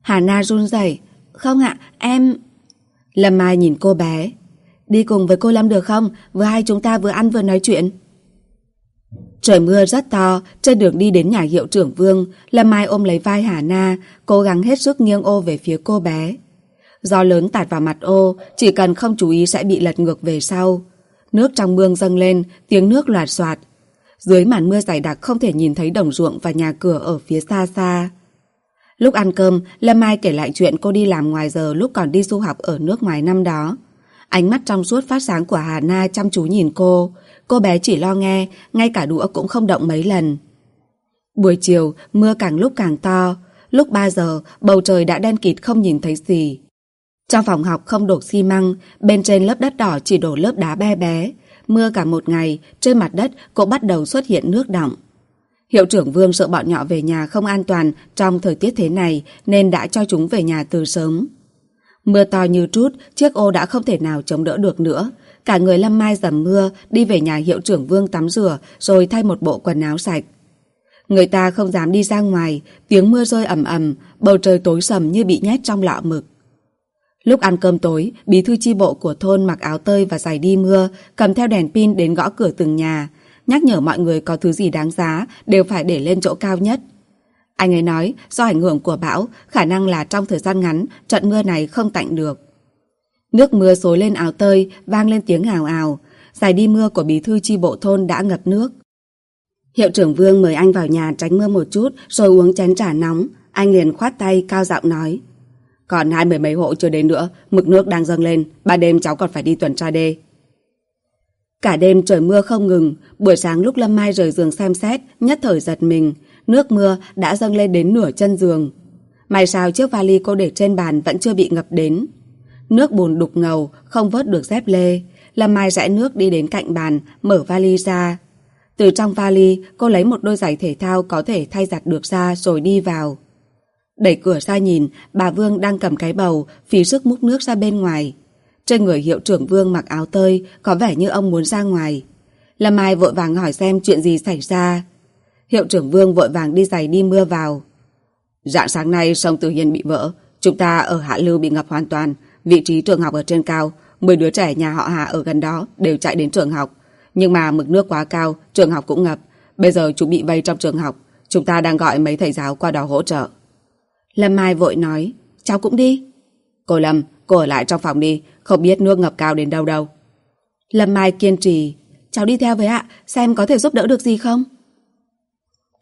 Hà Na run rẩy. Không ạ, em... Lâm Mai nhìn cô bé. Đi cùng với cô Lâm được không? Vừa hai chúng ta vừa ăn vừa nói chuyện. Trời mưa rất to, trên đường đi đến nhà hiệu trưởng Vương, Lâm Mai ôm lấy vai Hà Na, cố gắng hết sức nghiêng ô về phía cô bé. Gió lớn tạt vào mặt ô, chỉ cần không chú ý sẽ bị lật ngược về sau. Nước trong mương dâng lên, tiếng nước loạt soạt. Dưới màn mưa dày đặc không thể nhìn thấy đồng ruộng và nhà cửa ở phía xa xa. Lúc ăn cơm, Lâm Mai kể lại chuyện cô đi làm ngoài giờ lúc còn đi du học ở nước ngoài năm đó. Ánh mắt trong suốt phát sáng của Hà Na chăm chú nhìn cô. Cô bé chỉ lo nghe, ngay cả đũa cũng không động mấy lần. Buổi chiều, mưa càng lúc càng to. Lúc 3 giờ, bầu trời đã đen kịt không nhìn thấy gì. Trong phòng học không đổ xi măng, bên trên lớp đất đỏ chỉ đổ lớp đá bé bé. Mưa cả một ngày, trên mặt đất cũng bắt đầu xuất hiện nước đọng. Hiệu trưởng Vương sợ bọn nhỏ về nhà không an toàn trong thời tiết thế này nên đã cho chúng về nhà từ sớm. Mưa to như trút, chiếc ô đã không thể nào chống đỡ được nữa. Cả người Lâm Mai dầm mưa, đi về nhà hiệu trưởng Vương tắm rửa rồi thay một bộ quần áo sạch. Người ta không dám đi ra ngoài, tiếng mưa rơi ầm ầm, bầu trời tối sầm như bị nhét trong lọ mực. Lúc ăn cơm tối, bí thư chi bộ của thôn mặc áo tơi và giày đi mưa, cầm theo đèn pin đến gõ cửa từng nhà, nhắc nhở mọi người có thứ gì đáng giá đều phải để lên chỗ cao nhất. Anh ấy nói do ảnh hưởng của bão, khả năng là trong thời gian ngắn trận mưa này không tạnh được. Nước mưa xối lên áo tơi, vang lên tiếng ào ào. Giải đi mưa của bí thư chi bộ thôn đã ngập nước. Hiệu trưởng Vương mời anh vào nhà tránh mưa một chút rồi uống chén trà nóng. Anh liền khoát tay cao giọng nói. Còn hai mươi mấy hộ chưa đến nữa, mực nước đang dâng lên, ba đêm cháu còn phải đi tuần tra đê. Cả đêm trời mưa không ngừng, buổi sáng lúc Lâm Mai rời giường xem xét, nhất thời giật mình, nước mưa đã dâng lên đến nửa chân giường. May sao chiếc vali cô để trên bàn vẫn chưa bị ngập đến. Nước bùn đục ngầu, không vớt được dép lê. Lâm Mai rẽ nước đi đến cạnh bàn, mở vali ra. Từ trong vali, cô lấy một đôi giày thể thao có thể thay giặt được ra rồi đi vào. Đẩy cửa ra nhìn, bà Vương đang cầm cái bầu, phí sức múc nước ra bên ngoài. Trên người hiệu trưởng Vương mặc áo tơi, có vẻ như ông muốn ra ngoài. Lâm Mai vội vàng hỏi xem chuyện gì xảy ra. Hiệu trưởng Vương vội vàng đi giày đi mưa vào. Dạng sáng nay sông Tử Hiên bị vỡ, chúng ta ở Hạ Lưu bị ngập hoàn toàn, vị trí trường học ở trên cao, 10 đứa trẻ nhà họ Hà ở gần đó đều chạy đến trường học. Nhưng mà mực nước quá cao, trường học cũng ngập. Bây giờ chúng bị vây trong trường học, chúng ta đang gọi mấy thầy giáo qua đó hỗ trợ. Lâm Mai vội nói, cháu cũng đi. Cô Lâm, cô ở lại trong phòng đi, không biết nước ngập cao đến đâu đâu. Lâm Mai kiên trì, cháu đi theo với ạ, xem có thể giúp đỡ được gì không?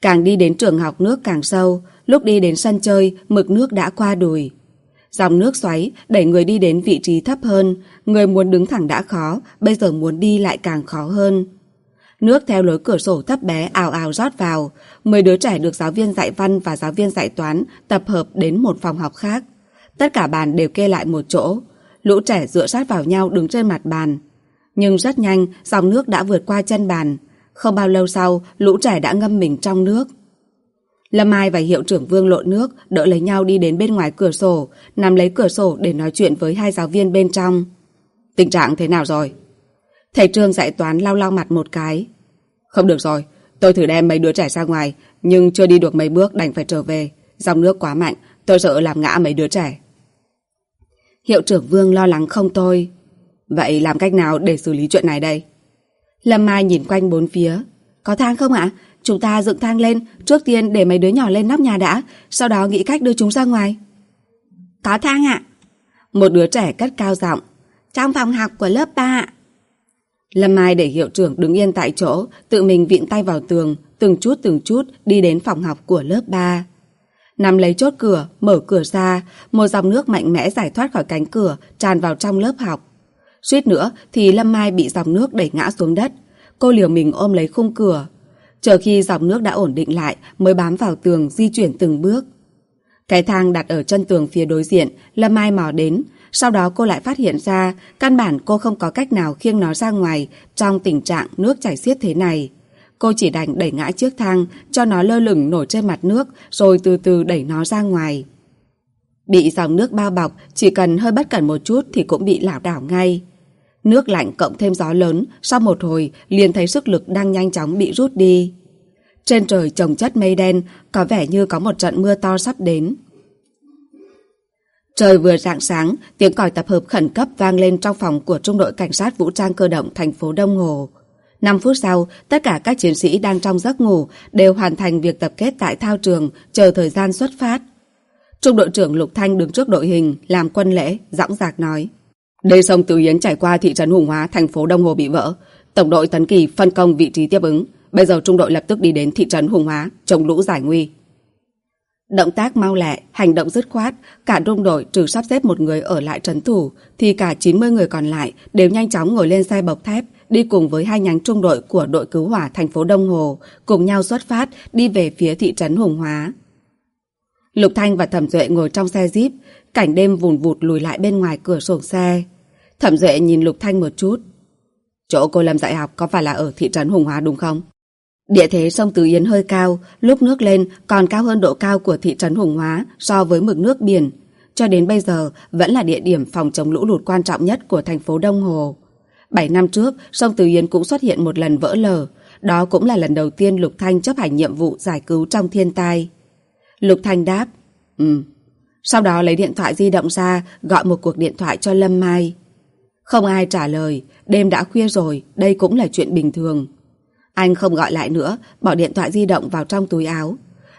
Càng đi đến trường học nước càng sâu, lúc đi đến sân chơi, mực nước đã qua đùi. Dòng nước xoáy đẩy người đi đến vị trí thấp hơn, người muốn đứng thẳng đã khó, bây giờ muốn đi lại càng khó hơn. Nước theo lối cửa sổ thấp bé ào ào rót vào, mười đứa trẻ được giáo viên dạy văn và giáo viên dạy toán tập hợp đến một phòng học khác. Tất cả bàn đều kê lại một chỗ, lũ trẻ dựa sát vào nhau đứng trên mặt bàn. Nhưng rất nhanh, dòng nước đã vượt qua chân bàn. Không bao lâu sau, lũ trẻ đã ngâm mình trong nước. Lâm Mai và hiệu trưởng Vương lộn nước, đỡ lấy nhau đi đến bên ngoài cửa sổ, nằm lấy cửa sổ để nói chuyện với hai giáo viên bên trong. Tình trạng thế nào rồi? Thầy Trương dạy toán lau lau mặt một cái. Không được rồi, Tôi thử đem mấy đứa trẻ ra ngoài, nhưng chưa đi được mấy bước đành phải trở về. Dòng nước quá mạnh, tôi sợ làm ngã mấy đứa trẻ. Hiệu trưởng Vương lo lắng không tôi. Vậy làm cách nào để xử lý chuyện này đây? Lâm Mai nhìn quanh bốn phía. Có thang không ạ? Chúng ta dựng thang lên, trước tiên để mấy đứa nhỏ lên nóc nhà đã, sau đó nghĩ cách đưa chúng ra ngoài. Có thang ạ. Một đứa trẻ cất cao giọng. Trong phòng học của lớp 3 ạ. Lâm Mai để hiệu trưởng đứng yên tại chỗ, tự mình vịn tay vào tường, từng chút từng chút đi đến phòng học của lớp 3. Nắm lấy chốt cửa, mở cửa ra, một dòng nước mạnh mẽ giải thoát khỏi cánh cửa, tràn vào trong lớp học. Suýt nữa thì Lâm Mai bị dòng nước đẩy ngã xuống đất. Cô liều mình ôm lấy khung cửa. Chờ khi dòng nước đã ổn định lại mới bám vào tường di chuyển từng bước. Cái thang đặt ở chân tường phía đối diện, Lâm Mai mò đến. Sau đó cô lại phát hiện ra, căn bản cô không có cách nào khiêng nó ra ngoài trong tình trạng nước chảy xiết thế này. Cô chỉ đành đẩy ngã chiếc thang, cho nó lơ lửng nổi trên mặt nước, rồi từ từ đẩy nó ra ngoài. Bị dòng nước bao bọc, chỉ cần hơi bất cẩn một chút thì cũng bị lảo đảo ngay. Nước lạnh cộng thêm gió lớn, sau một hồi liền thấy sức lực đang nhanh chóng bị rút đi. Trên trời trồng chất mây đen, có vẻ như có một trận mưa to sắp đến. Trời vừa rạng sáng, tiếng còi tập hợp khẩn cấp vang lên trong phòng của Trung đội Cảnh sát Vũ trang Cơ động thành phố Đông Hồ. 5 phút sau, tất cả các chiến sĩ đang trong giấc ngủ đều hoàn thành việc tập kết tại thao trường, chờ thời gian xuất phát. Trung đội trưởng Lục Thanh đứng trước đội hình, làm quân lễ, dõng dạc nói. Đê sông Từ Yến trải qua thị trấn Hùng Hóa, thành phố Đông Hồ bị vỡ. Tổng đội Tấn Kỳ phân công vị trí tiếp ứng. Bây giờ trung đội lập tức đi đến thị trấn Hùng Hóa, chống lũ giải nguy. Động tác mau lẹ, hành động dứt khoát, cả trung đội trừ sắp xếp một người ở lại trấn thủ, thì cả 90 người còn lại đều nhanh chóng ngồi lên xe bọc thép, đi cùng với hai nhánh trung đội của đội cứu hỏa thành phố Đông Hồ, cùng nhau xuất phát đi về phía thị trấn Hùng Hóa. Lục Thanh và Thẩm Duệ ngồi trong xe Jeep, cảnh đêm vùn vụt lùi lại bên ngoài cửa sổ xe. Thẩm Duệ nhìn Lục Thanh một chút. Chỗ cô Lâm dạy học có phải là ở thị trấn Hùng Hóa đúng không? Địa thế sông Từ Yến hơi cao, lúc nước lên còn cao hơn độ cao của thị trấn Hùng Hóa so với mực nước biển. Cho đến bây giờ vẫn là địa điểm phòng chống lũ lụt quan trọng nhất của thành phố Đông Hồ. Bảy năm trước, sông Từ Yến cũng xuất hiện một lần vỡ lở. Đó cũng là lần đầu tiên Lục Thanh chấp hành nhiệm vụ giải cứu trong thiên tai. Lục Thanh đáp, Ừ. Sau đó lấy điện thoại di động ra, gọi một cuộc điện thoại cho Lâm Mai. Không ai trả lời, đêm đã khuya rồi, đây cũng là chuyện bình thường. Anh không gọi lại nữa, bỏ điện thoại di động vào trong túi áo.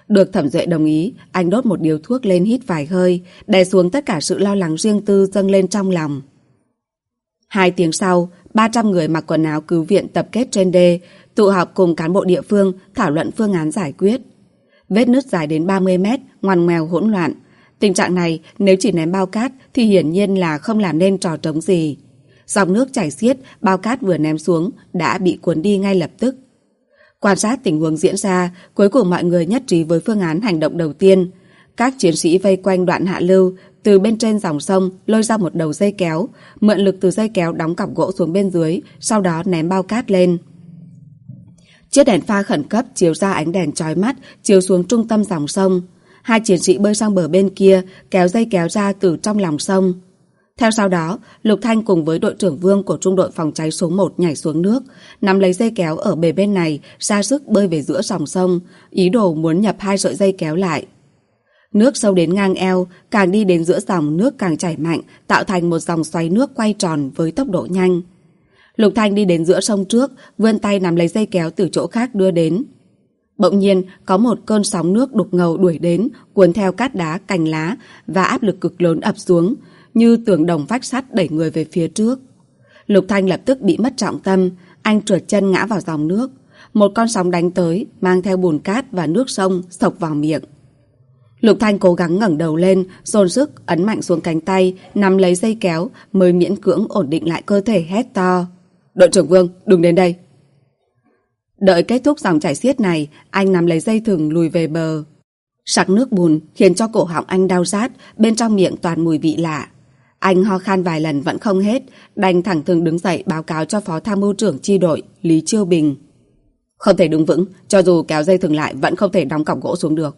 Được thẩm duệ đồng ý, anh đốt một điếu thuốc lên hít vài hơi, đè xuống tất cả sự lo lắng riêng tư dâng lên trong lòng. Hai tiếng sau, 300 người mặc quần áo cứu viện tập kết trên đê, tụ họp cùng cán bộ địa phương thảo luận phương án giải quyết. Vết nứt dài đến 30 mét, ngoằn ngoèo hỗn loạn. Tình trạng này nếu chỉ ném bao cát thì hiển nhiên là không làm nên trò trống gì. Dòng nước chảy xiết, bao cát vừa ném xuống đã bị cuốn đi ngay lập tức. Quan sát tình huống diễn ra, cuối cùng mọi người nhất trí với phương án hành động đầu tiên. Các chiến sĩ vây quanh đoạn hạ lưu, từ bên trên dòng sông lôi ra một đầu dây kéo, mượn lực từ dây kéo đóng cặp gỗ xuống bên dưới, sau đó ném bao cát lên. Chiếc đèn pha khẩn cấp chiếu ra ánh đèn chói mắt, chiếu xuống trung tâm dòng sông. Hai chiến sĩ bơi sang bờ bên kia, kéo dây kéo ra từ trong lòng sông. Theo sau đó, Lục Thanh cùng với đội trưởng Vương của trung đội phòng cháy số 1 nhảy xuống nước, nắm lấy dây kéo ở bề bên này, ra sức bơi về giữa dòng sông, ý đồ muốn nhập hai sợi dây kéo lại. Nước sâu đến ngang eo, càng đi đến giữa dòng nước càng chảy mạnh, tạo thành một dòng xoáy nước quay tròn với tốc độ nhanh. Lục Thanh đi đến giữa sông trước, vươn tay nắm lấy dây kéo từ chỗ khác đưa đến. Bỗng nhiên, có một cơn sóng nước đục ngầu đuổi đến, cuốn theo cát đá, cành lá và áp lực cực lớn ập xuống, như tường đồng vách sắt đẩy người về phía trước. Lục Thanh lập tức bị mất trọng tâm, anh trượt chân ngã vào dòng nước. Một con sóng đánh tới, mang theo bùn cát và nước sông sộc vào miệng. Lục Thanh cố gắng ngẩng đầu lên, dồn sức, ấn mạnh xuống cánh tay, nắm lấy dây kéo, mới miễn cưỡng ổn định lại cơ thể hét to. Đội trưởng Vương, đừng đến đây. Đợi kết thúc dòng chảy xiết này, anh nắm lấy dây thừng lùi về bờ. Sặc nước bùn khiến cho cổ họng anh đau rát, bên trong miệng toàn mùi vị lạ. Anh ho khan vài lần vẫn không hết, đành thẳng thừng đứng dậy báo cáo cho phó tham mưu trưởng chi đội Lý Chiêu Bình. Không thể đứng vững, cho dù kéo dây thừng lại vẫn không thể đóng cọc gỗ xuống được.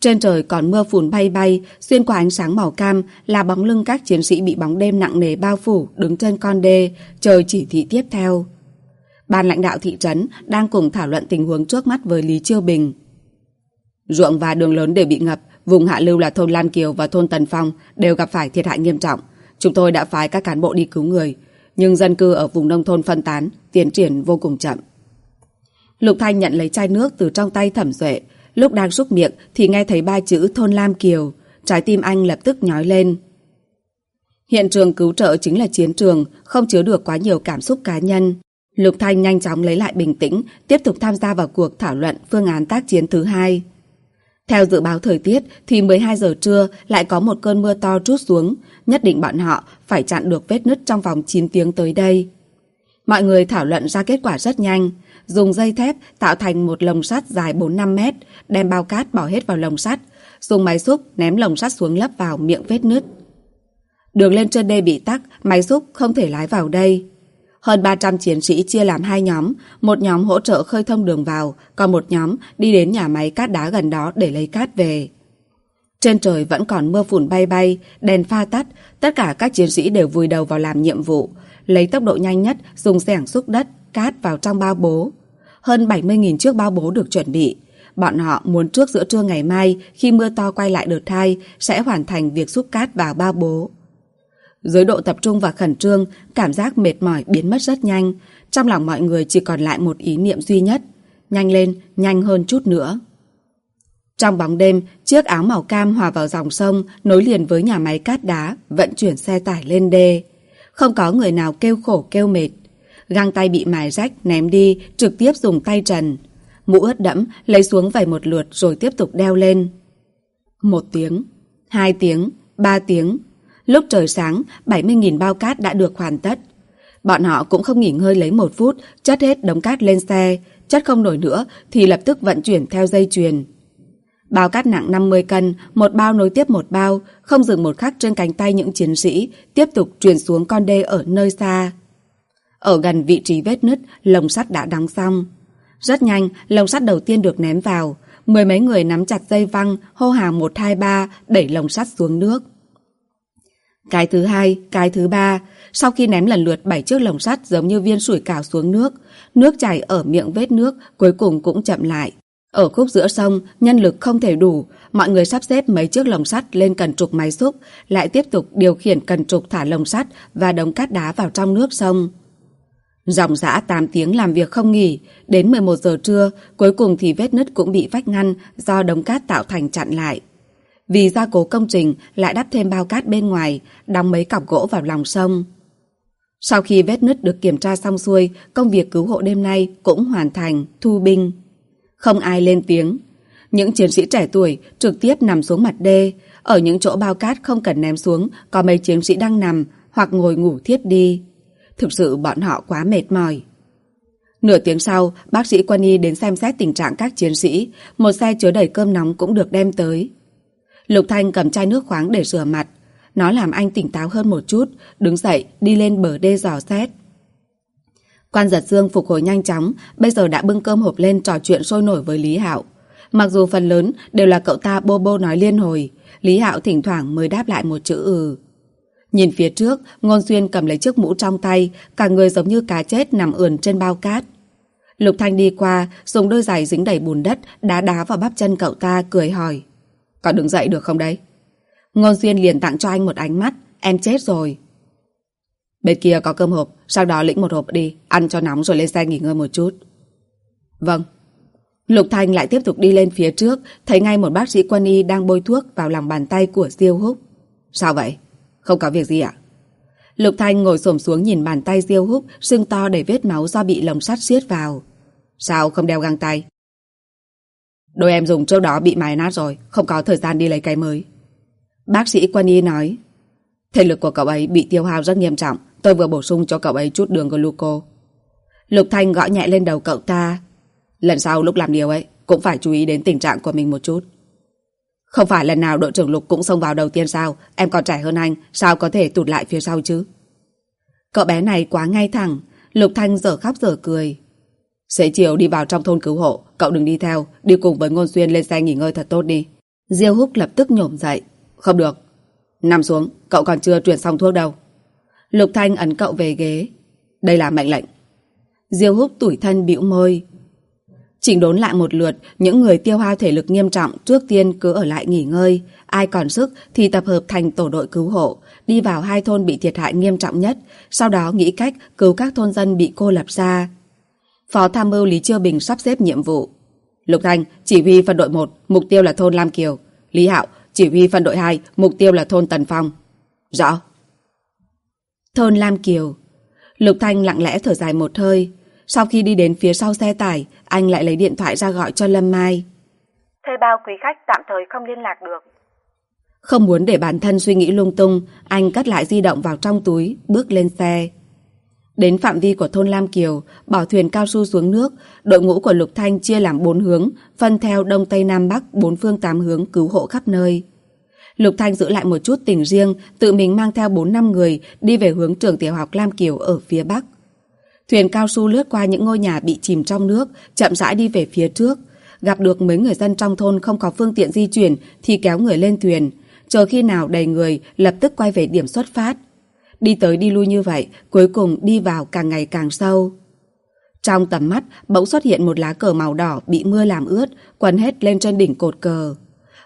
Trên trời còn mưa phùn bay bay, xuyên qua ánh sáng màu cam là bóng lưng các chiến sĩ bị bóng đêm nặng nề bao phủ đứng trên con đê, chờ chỉ thị tiếp theo. ban lãnh đạo thị trấn đang cùng thảo luận tình huống trước mắt với Lý Chiêu Bình. Ruộng và đường lớn đều bị ngập, vùng hạ lưu là thôn Lan Kiều và thôn Tần Phong đều gặp phải thiệt hại nghiêm trọng. Chúng tôi đã phái các cán bộ đi cứu người, nhưng dân cư ở vùng nông thôn phân tán, tiến triển vô cùng chậm. Lục Thanh nhận lấy chai nước từ trong tay Thẩm Duệ, lúc đang xúc miệng thì nghe thấy ba chữ thôn Lam Kiều, trái tim anh lập tức nhói lên. Hiện trường cứu trợ chính là chiến trường, không chứa được quá nhiều cảm xúc cá nhân. Lục Thanh nhanh chóng lấy lại bình tĩnh, tiếp tục tham gia vào cuộc thảo luận phương án tác chiến thứ hai. Theo dự báo thời tiết thì 12 giờ trưa lại có một cơn mưa to trút xuống, nhất định bọn họ phải chặn được vết nứt trong vòng 9 tiếng tới đây. Mọi người thảo luận ra kết quả rất nhanh, dùng dây thép tạo thành một lồng sắt dài 4-5 mét, đem bao cát bỏ hết vào lồng sắt, dùng máy xúc ném lồng sắt xuống lấp vào miệng vết nứt. Đường lên trên đê bị tắc, máy xúc không thể lái vào đây. Hơn 300 chiến sĩ chia làm hai nhóm, một nhóm hỗ trợ khơi thông đường vào, còn một nhóm đi đến nhà máy cát đá gần đó để lấy cát về. Trên trời vẫn còn mưa phùn bay bay, đèn pha tắt, tất cả các chiến sĩ đều vùi đầu vào làm nhiệm vụ, lấy tốc độ nhanh nhất dùng xẻng xúc đất, cát vào trong bao bố. Hơn 70.000 chiếc bao bố được chuẩn bị. Bọn họ muốn trước giữa trưa ngày mai, khi mưa to quay lại đợt thai, sẽ hoàn thành việc xúc cát vào bao bố. Dưới độ tập trung và khẩn trương, cảm giác mệt mỏi biến mất rất nhanh. Trong lòng mọi người chỉ còn lại một ý niệm duy nhất. Nhanh lên, nhanh hơn chút nữa. Trong bóng đêm, chiếc áo màu cam hòa vào dòng sông, nối liền với nhà máy cát đá, vận chuyển xe tải lên đê. Không có người nào kêu khổ kêu mệt. Găng tay bị mài rách, ném đi, trực tiếp dùng tay trần. Mũ ướt đẫm, lấy xuống vài một lượt rồi tiếp tục đeo lên. Một tiếng, hai tiếng, ba tiếng, Lúc trời sáng, 70.000 bao cát đã được hoàn tất. Bọn họ cũng không nghỉ ngơi lấy một phút, chất hết đống cát lên xe, chất không nổi nữa thì lập tức vận chuyển theo dây chuyền. Bao cát nặng 50 cân, một bao nối tiếp một bao, không dừng một khắc trên cánh tay những chiến sĩ, tiếp tục truyền xuống con đê ở nơi xa. Ở gần vị trí vết nứt, lồng sắt đã đóng xong. Rất nhanh, lồng sắt đầu tiên được ném vào. Mười mấy người nắm chặt dây văng, hô hào 123, đẩy lồng sắt xuống nước. Cái thứ hai, cái thứ ba, sau khi ném lần lượt bảy chiếc lồng sắt giống như viên sủi cảo xuống nước, nước chảy ở miệng vết nước cuối cùng cũng chậm lại. Ở khúc giữa sông, nhân lực không thể đủ, mọi người sắp xếp mấy chiếc lồng sắt lên cần trục máy xúc, lại tiếp tục điều khiển cần trục thả lồng sắt và đống cát đá vào trong nước sông. Dòng dã 8 tiếng làm việc không nghỉ, đến 11 giờ trưa, cuối cùng thì vết nứt cũng bị vách ngăn do đống cát tạo thành chặn lại. Vì gia cố công trình lại đắp thêm bao cát bên ngoài, đóng mấy cọc gỗ vào lòng sông. Sau khi vết nứt được kiểm tra xong xuôi, công việc cứu hộ đêm nay cũng hoàn thành, thu binh. Không ai lên tiếng. Những chiến sĩ trẻ tuổi trực tiếp nằm xuống mặt đê. Ở những chỗ bao cát không cần ném xuống, có mấy chiến sĩ đang nằm hoặc ngồi ngủ thiếp đi. Thực sự bọn họ quá mệt mỏi. Nửa tiếng sau, bác sĩ quân y đến xem xét tình trạng các chiến sĩ. Một xe chứa đầy cơm nóng cũng được đem tới. Lục Thanh cầm chai nước khoáng để rửa mặt. Nó làm anh tỉnh táo hơn một chút, đứng dậy, đi lên bờ đê dò xét. Quan giật dương phục hồi nhanh chóng, bây giờ đã bưng cơm hộp lên trò chuyện sôi nổi với Lý Hạo. Mặc dù phần lớn đều là cậu ta bô bô nói liên hồi, Lý Hạo thỉnh thoảng mới đáp lại một chữ ừ. Nhìn phía trước, Ngôn Xuyên cầm lấy chiếc mũ trong tay, cả người giống như cá chết nằm ườn trên bao cát. Lục Thanh đi qua, dùng đôi giày dính đầy bùn đất, đá đá vào bắp chân cậu ta, cười hỏi. Có đứng dậy được không đấy? Ngôn Duyên liền tặng cho anh một ánh mắt, em chết rồi. Bên kia có cơm hộp, sau đó lĩnh một hộp đi, ăn cho nóng rồi lên xe nghỉ ngơi một chút. Vâng. Lục Thanh lại tiếp tục đi lên phía trước, thấy ngay một bác sĩ quân y đang bôi thuốc vào lòng bàn tay của Diêu Húc. Sao vậy? Không có việc gì ạ? Lục Thanh ngồi xổm xuống nhìn bàn tay Diêu Húc, sưng to đầy vết máu do bị lồng sắt xiết vào. Sao không đeo găng tay? Đôi em dùng trước đó bị mài nát rồi, không có thời gian đi lấy cái mới. Bác sĩ Quân Y nói, thể lực của cậu ấy bị tiêu hao rất nghiêm trọng, tôi vừa bổ sung cho cậu ấy chút đường gluco. Lục Thanh gõ nhẹ lên đầu cậu ta. Lần sau lúc làm điều ấy, cũng phải chú ý đến tình trạng của mình một chút. Không phải lần nào đội trưởng Lục cũng xông vào đầu tiên sao, em còn trẻ hơn anh, sao có thể tụt lại phía sau chứ? Cậu bé này quá ngay thẳng, Lục Thanh giờ khóc giờ cười. Sẽ chiều đi vào trong thôn cứu hộ, cậu đừng đi theo, đi cùng với Ngôn Xuyên lên xe nghỉ ngơi thật tốt đi. Diêu Húc lập tức nhổm dậy. Không được. Nằm xuống, cậu còn chưa truyền xong thuốc đâu. Lục Thanh ấn cậu về ghế. Đây là mệnh lệnh. Diêu húc tủi thân bĩu môi. Chỉnh đốn lại một lượt, những người tiêu hao thể lực nghiêm trọng trước tiên cứ ở lại nghỉ ngơi. Ai còn sức thì tập hợp thành tổ đội cứu hộ, đi vào hai thôn bị thiệt hại nghiêm trọng nhất, sau đó nghĩ cách cứu các thôn dân bị cô lập ra. Phó tham mưu Lý Chiêu Bình sắp xếp nhiệm vụ. Lục Thanh, chỉ huy phân đội 1, mục tiêu là thôn Lam Kiều. Lý Hạo, chỉ huy phân đội 2, mục tiêu là thôn Tần Phong. Rõ. Thôn Lam Kiều. Lục Thanh lặng lẽ thở dài một hơi. Sau khi đi đến phía sau xe tải, anh lại lấy điện thoại ra gọi cho Lâm Mai. Thuê bao quý khách tạm thời không liên lạc được. Không muốn để bản thân suy nghĩ lung tung, anh cất lại di động vào trong túi, bước lên xe. Đến phạm vi của thôn Lam Kiều, bỏ thuyền cao su xuống nước, đội ngũ của Lục Thanh chia làm bốn hướng, phân theo đông tây nam bắc bốn phương tám hướng cứu hộ khắp nơi. Lục Thanh giữ lại một chút tình riêng, tự mình mang theo bốn năm người đi về hướng trường tiểu học Lam Kiều ở phía bắc. Thuyền cao su lướt qua những ngôi nhà bị chìm trong nước, chậm rãi đi về phía trước. Gặp được mấy người dân trong thôn không có phương tiện di chuyển thì kéo người lên thuyền. Chờ khi nào đầy người, lập tức quay về điểm xuất phát. Đi tới đi lui như vậy, cuối cùng đi vào càng ngày càng sâu. Trong tầm mắt, bỗng xuất hiện một lá cờ màu đỏ bị mưa làm ướt, quấn hết lên trên đỉnh cột cờ.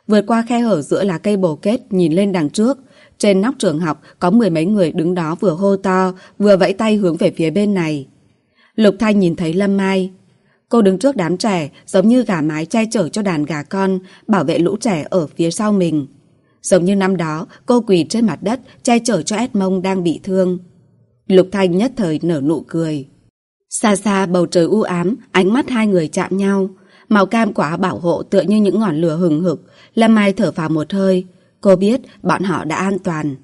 Vượt qua khe hở giữa lá cây bồ kết nhìn lên đằng trước, trên nóc trường học có mười mấy người đứng đó vừa hô to, vừa vẫy tay hướng về phía bên này. Lục Thanh nhìn thấy Lâm Mai. Cô đứng trước đám trẻ, giống như gà mái che chở cho đàn gà con, bảo vệ lũ trẻ ở phía sau mình. Giống như năm đó, cô quỳ trên mặt đất, che chở cho Edmond đang bị thương. Lục Thanh nhất thời nở nụ cười. Xa xa bầu trời u ám, ánh mắt hai người chạm nhau. Màu cam quả bảo hộ tựa như những ngọn lửa hừng hực. Lâm Mai thở vào một hơi. Cô biết bọn họ đã an toàn.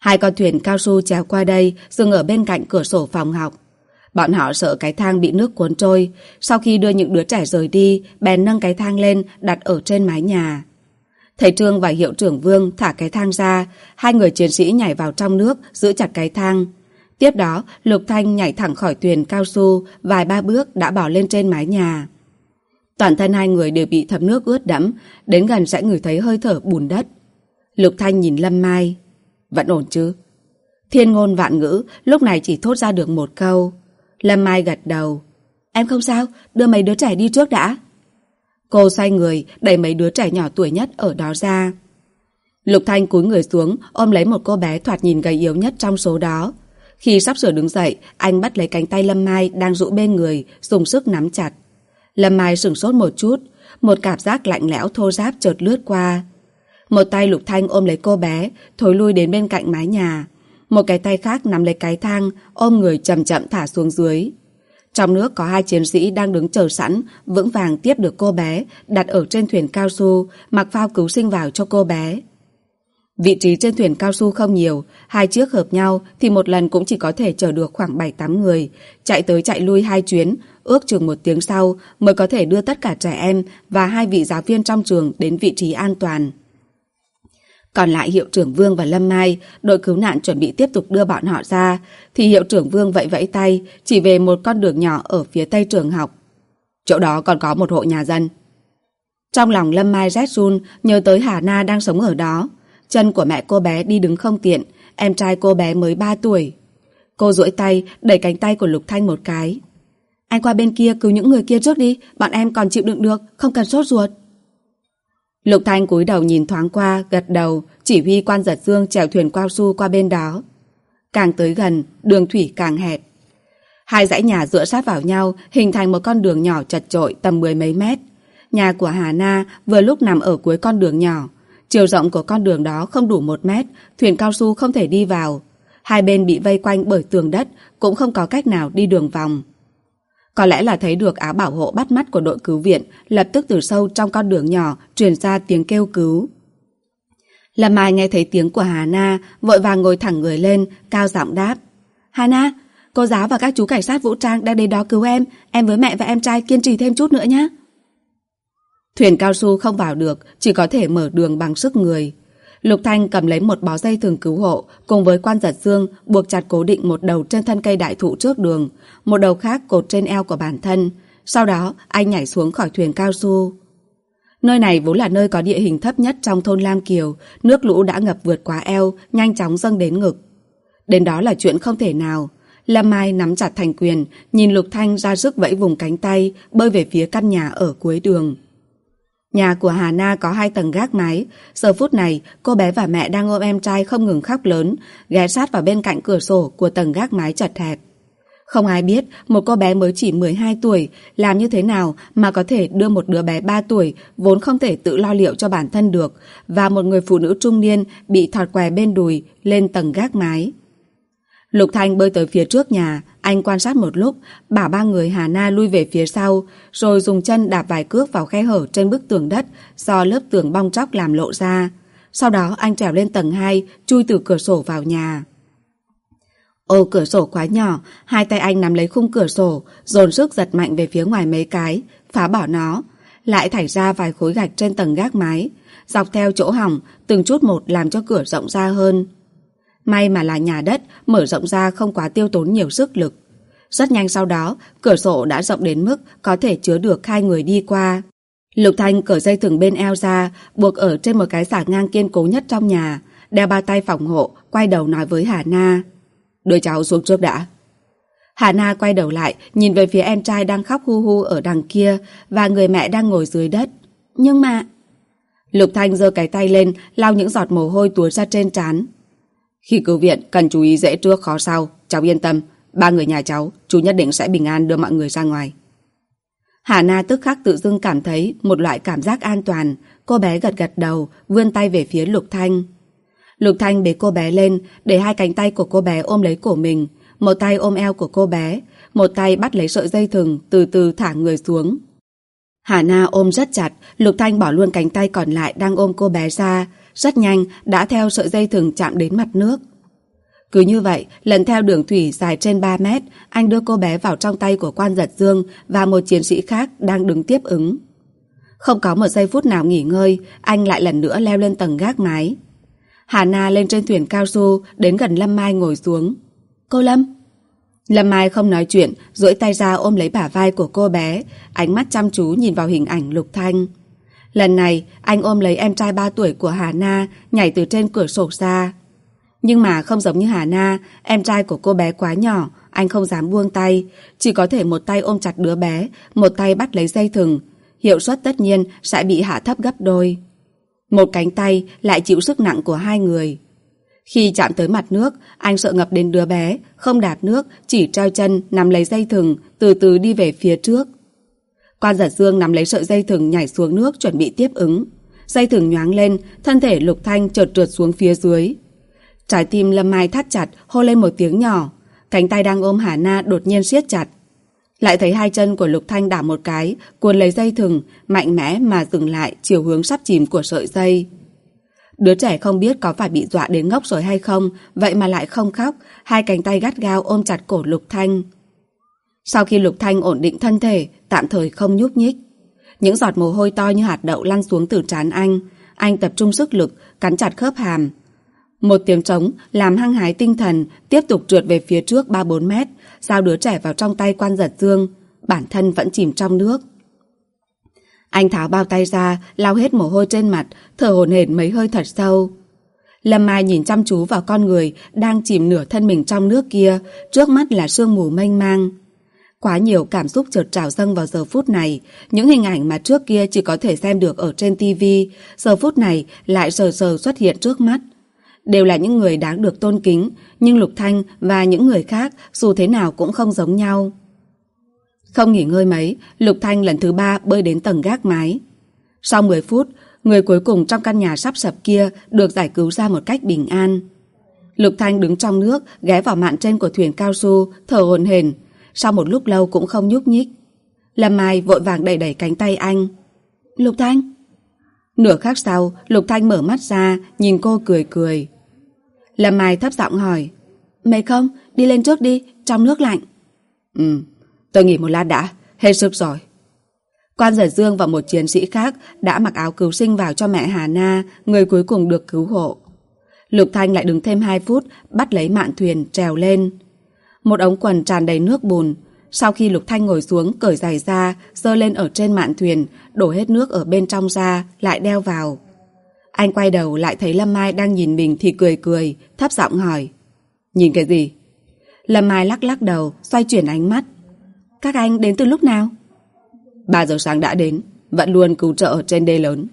Hai con thuyền cao su trèo qua đây, dừng ở bên cạnh cửa sổ phòng học. Bọn họ sợ cái thang bị nước cuốn trôi. Sau khi đưa những đứa trẻ rời đi, bèn nâng cái thang lên, đặt ở trên mái nhà. Thầy Trương và hiệu trưởng Vương thả cái thang ra, hai người chiến sĩ nhảy vào trong nước, giữ chặt cái thang. Tiếp đó, Lục Thanh nhảy thẳng khỏi thuyền cao su, vài ba bước đã bỏ lên trên mái nhà. Toàn thân hai người đều bị thấm nước ướt đẫm, đến gần sẽ ngửi thấy hơi thở bùn đất. Lục Thanh nhìn Lâm Mai. Vẫn ổn chứ? Thiên ngôn vạn ngữ, lúc này chỉ thốt ra được một câu. Lâm Mai gật đầu. Em không sao, đưa mấy đứa trẻ đi trước đã. Cô xoay người, đẩy mấy đứa trẻ nhỏ tuổi nhất ở đó ra. Lục Thanh cúi người xuống, ôm lấy một cô bé thoạt nhìn gầy yếu nhất trong số đó. Khi sắp sửa đứng dậy, anh bắt lấy cánh tay Lâm Mai đang rũ bên người, dùng sức nắm chặt. Lâm Mai sửng sốt một chút, một cảm giác lạnh lẽo thô ráp chợt lướt qua. Một tay Lục Thanh ôm lấy cô bé, thối lui đến bên cạnh mái nhà. Một cái tay khác nắm lấy cái thang, ôm người chậm chậm thả xuống dưới. Trong nước có hai chiến sĩ đang đứng chờ sẵn, vững vàng tiếp được cô bé, đặt ở trên thuyền cao su, mặc phao cứu sinh vào cho cô bé. Vị trí trên thuyền cao su không nhiều, hai chiếc hợp nhau thì một lần cũng chỉ có thể chở được khoảng 7-8 người, chạy tới chạy lui hai chuyến, ước chừng một tiếng sau mới có thể đưa tất cả trẻ em và hai vị giáo viên trong trường đến vị trí an toàn. Còn lại hiệu trưởng Vương và Lâm Mai, đội cứu nạn chuẩn bị tiếp tục đưa bọn họ ra, thì hiệu trưởng Vương vẫy vẫy tay, chỉ về một con đường nhỏ ở phía tây trường học. Chỗ đó còn có một hộ nhà dân. Trong lòng Lâm Mai rét run, nhớ tới Hà Na đang sống ở đó. Chân của mẹ cô bé đi đứng không tiện, em trai cô bé mới 3 tuổi. Cô duỗi tay, đẩy cánh tay của Lục Thanh một cái. Anh qua bên kia cứu những người kia trước đi, bọn em còn chịu đựng được, không cần sốt ruột. Lục Thanh cúi đầu nhìn thoáng qua, gật đầu, chỉ huy quan giật dương chèo thuyền cao su qua bên đó. Càng tới gần, đường thủy càng hẹp. Hai dãy nhà dựa sát vào nhau, hình thành một con đường nhỏ chật trội tầm mười mấy mét. Nhà của Hà Na vừa lúc nằm ở cuối con đường nhỏ. Chiều rộng của con đường đó không đủ một mét, thuyền cao su không thể đi vào. Hai bên bị vây quanh bởi tường đất, cũng không có cách nào đi đường vòng. Có lẽ là thấy được áo bảo hộ bắt mắt của đội cứu viện, lập tức từ sâu trong con đường nhỏ truyền ra tiếng kêu cứu. Lâm Mai nghe thấy tiếng của Hà Na, vội vàng ngồi thẳng người lên, cao giọng đáp. Hà Na, cô giáo và các chú cảnh sát vũ trang đang đến đó cứu em, em với mẹ và em trai kiên trì thêm chút nữa nhé. Thuyền cao su không vào được, chỉ có thể mở đường bằng sức người. Lục Thanh cầm lấy một bó dây thường cứu hộ, cùng với quan giật dương buộc chặt cố định một đầu trên thân cây đại thụ trước đường, một đầu khác cột trên eo của bản thân. Sau đó, anh nhảy xuống khỏi thuyền cao su. Nơi này vốn là nơi có địa hình thấp nhất trong thôn Lam Kiều, nước lũ đã ngập vượt quá eo, nhanh chóng dâng đến ngực. Đến đó là chuyện không thể nào. Lâm Mai nắm chặt thành quyền, nhìn Lục Thanh ra sức vẫy vùng cánh tay, bơi về phía căn nhà ở cuối đường. Nhà của Hà Na có hai tầng gác mái. Giờ phút này, cô bé và mẹ đang ôm em trai không ngừng khóc lớn, ghé sát vào bên cạnh cửa sổ của tầng gác mái chật hẹp. Không ai biết một cô bé mới chỉ 12 tuổi làm như thế nào mà có thể đưa một đứa bé 3 tuổi vốn không thể tự lo liệu cho bản thân được và một người phụ nữ trung niên bị thọt què bên đùi lên tầng gác mái. Lục Thanh bơi tới phía trước nhà, anh quan sát một lúc, bảo ba người Hà Na lui về phía sau, rồi dùng chân đạp vài cước vào khe hở trên bức tường đất do lớp tường bong chóc làm lộ ra. Sau đó anh trèo lên tầng 2, chui từ cửa sổ vào nhà. Ô cửa sổ quá nhỏ, hai tay anh nắm lấy khung cửa sổ, dồn sức giật mạnh về phía ngoài mấy cái, phá bỏ nó. Lại thảy ra vài khối gạch trên tầng gác mái, dọc theo chỗ hỏng, từng chút một làm cho cửa rộng ra hơn. May mà là nhà đất, mở rộng ra không quá tiêu tốn nhiều sức lực. Rất nhanh sau đó, cửa sổ đã rộng đến mức có thể chứa được hai người đi qua. Lục Thanh cởi dây thừng bên eo ra, buộc ở trên một cái xả ngang kiên cố nhất trong nhà, đeo ba tay phòng hộ, quay đầu nói với Hà Na. Đưa cháu xuống trước đã. Hà Na quay đầu lại, nhìn về phía em trai đang khóc hu hu ở đằng kia và người mẹ đang ngồi dưới đất. Nhưng mà... Lục Thanh giơ cái tay lên, lau những giọt mồ hôi túa ra trên trán. Khi cứu viện, cần chú ý dễ trước khó sau. Cháu yên tâm, ba người nhà cháu, chú nhất định sẽ bình an đưa mọi người ra ngoài. Hà Na tức khắc tự dưng cảm thấy một loại cảm giác an toàn. Cô bé gật gật đầu, vươn tay về phía Lục Thanh. Lục Thanh bế cô bé lên, để hai cánh tay của cô bé ôm lấy cổ mình. Một tay ôm eo của cô bé, một tay bắt lấy sợi dây thừng, từ từ thả người xuống. Hà Na ôm rất chặt, Lục Thanh bỏ luôn cánh tay còn lại đang ôm cô bé ra. Rất nhanh, đã theo sợi dây thừng chạm đến mặt nước. Cứ như vậy, lần theo đường thủy dài trên 3 mét, anh đưa cô bé vào trong tay của quan giật dương và một chiến sĩ khác đang đứng tiếp ứng. Không có một giây phút nào nghỉ ngơi, anh lại lần nữa leo lên tầng gác mái. Hà Na lên trên thuyền cao su, đến gần Lâm Mai ngồi xuống. Cô Lâm? Lâm Mai không nói chuyện, duỗi tay ra ôm lấy bả vai của cô bé, ánh mắt chăm chú nhìn vào hình ảnh Lục Thanh. Lần này, anh ôm lấy em trai 3 tuổi của Hà Na, nhảy từ trên cửa sổ ra. Nhưng mà không giống như Hà Na, em trai của cô bé quá nhỏ, anh không dám buông tay, chỉ có thể một tay ôm chặt đứa bé, một tay bắt lấy dây thừng. Hiệu suất tất nhiên sẽ bị hạ thấp gấp đôi. Một cánh tay lại chịu sức nặng của hai người. Khi chạm tới mặt nước, anh sợ ngập đến đứa bé, không đạp nước, chỉ treo chân nằm lấy dây thừng, từ từ đi về phía trước. Quan giật dương nắm lấy sợi dây thừng nhảy xuống nước chuẩn bị tiếp ứng. Dây thừng nhoáng lên, thân thể lục thanh trượt trượt xuống phía dưới. Trái tim Lâm Mai thắt chặt, hô lên một tiếng nhỏ. Cánh tay đang ôm Hà Na đột nhiên siết chặt. Lại thấy hai chân của Lục Thanh đảo một cái, cuốn lấy dây thừng, mạnh mẽ mà dừng lại chiều hướng sắp chìm của sợi dây. Đứa trẻ không biết có phải bị dọa đến ngốc rồi hay không, vậy mà lại không khóc, hai cánh tay gắt gao ôm chặt cổ Lục Thanh. Sau khi Lục Thanh ổn định thân thể, tạm thời không nhúc nhích. Những giọt mồ hôi to như hạt đậu lăn xuống từ trán anh. Anh tập trung sức lực, cắn chặt khớp hàm. Một tiếng trống làm hăng hái tinh thần, tiếp tục trượt về phía trước 3-4 mét, giao đứa trẻ vào trong tay quan giật dương. Bản thân vẫn chìm trong nước. Anh tháo bao tay ra, lau hết mồ hôi trên mặt, thở hổn hển mấy hơi thật sâu. Lâm Mai nhìn chăm chú vào con người đang chìm nửa thân mình trong nước kia, trước mắt là sương mù mênh mang. Quá nhiều cảm xúc chợt trào dâng vào giờ phút này, những hình ảnh mà trước kia chỉ có thể xem được ở trên TV, giờ phút này lại sờ sờ xuất hiện trước mắt. Đều là những người đáng được tôn kính, nhưng Lục Thanh và những người khác dù thế nào cũng không giống nhau. Không nghỉ ngơi mấy, Lục Thanh lần thứ ba bơi đến tầng gác mái. Sau 10 phút, người cuối cùng trong căn nhà sắp sập kia được giải cứu ra một cách bình an. Lục Thanh đứng trong nước, ghé vào mạn trên của thuyền cao su, thở hổn hển, sau một lúc lâu cũng không nhúc nhích. Lâm Mai vội vàng đẩy đẩy cánh tay anh. Lục Thanh? Nửa khắc sau, Lục Thanh mở mắt ra, nhìn cô cười cười. Lâm Mai thấp giọng hỏi. Mày không? Đi lên trước đi, trong nước lạnh. Ừ, tôi nghỉ một lát đã, hết sức rồi. Quan giải dương và một chiến sĩ khác đã mặc áo cứu sinh vào cho mẹ Hà Na, người cuối cùng được cứu hộ. Lục Thanh lại đứng thêm 2 phút, bắt lấy mạn thuyền, trèo lên. Một ống quần tràn đầy nước bùn. Sau khi Lục Thanh ngồi xuống, cởi giày ra, dơ lên ở trên mạn thuyền, đổ hết nước ở bên trong ra, lại đeo vào. Anh quay đầu lại thấy Lâm Mai đang nhìn mình thì cười cười, thấp giọng hỏi. Nhìn cái gì? Lâm Mai lắc lắc đầu, xoay chuyển ánh mắt. Các anh đến từ lúc nào? 3 giờ sáng đã đến, vẫn luôn cứu trợ trên đê lớn.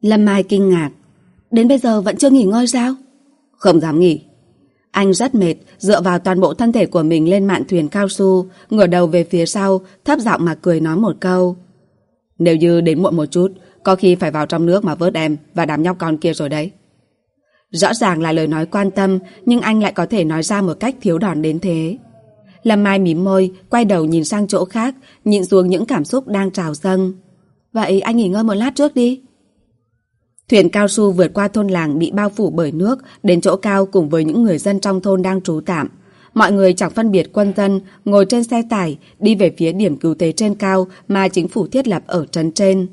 Lâm Mai kinh ngạc. Đến bây giờ vẫn chưa nghỉ ngơi sao? Không dám nghỉ. Anh rất mệt, dựa vào toàn bộ thân thể của mình lên mạn thuyền cao su, ngửa đầu về phía sau, thấp giọng mà cười nói một câu. Nếu như đến muộn một chút, có khi phải vào trong nước mà vớt em và đám nhóc con kia rồi đấy. Rõ ràng là lời nói quan tâm, nhưng anh lại có thể nói ra một cách thiếu đòn đến thế. Lâm Mai mím môi, quay đầu nhìn sang chỗ khác, nhìn xuống những cảm xúc đang trào dâng. Vậy anh nghỉ ngơi một lát trước đi. Thuyền cao su vượt qua thôn làng bị bao phủ bởi nước, đến chỗ cao cùng với những người dân trong thôn đang trú tạm. Mọi người chẳng phân biệt quân dân, ngồi trên xe tải, đi về phía điểm cứu tế trên cao mà chính phủ thiết lập ở trấn trên.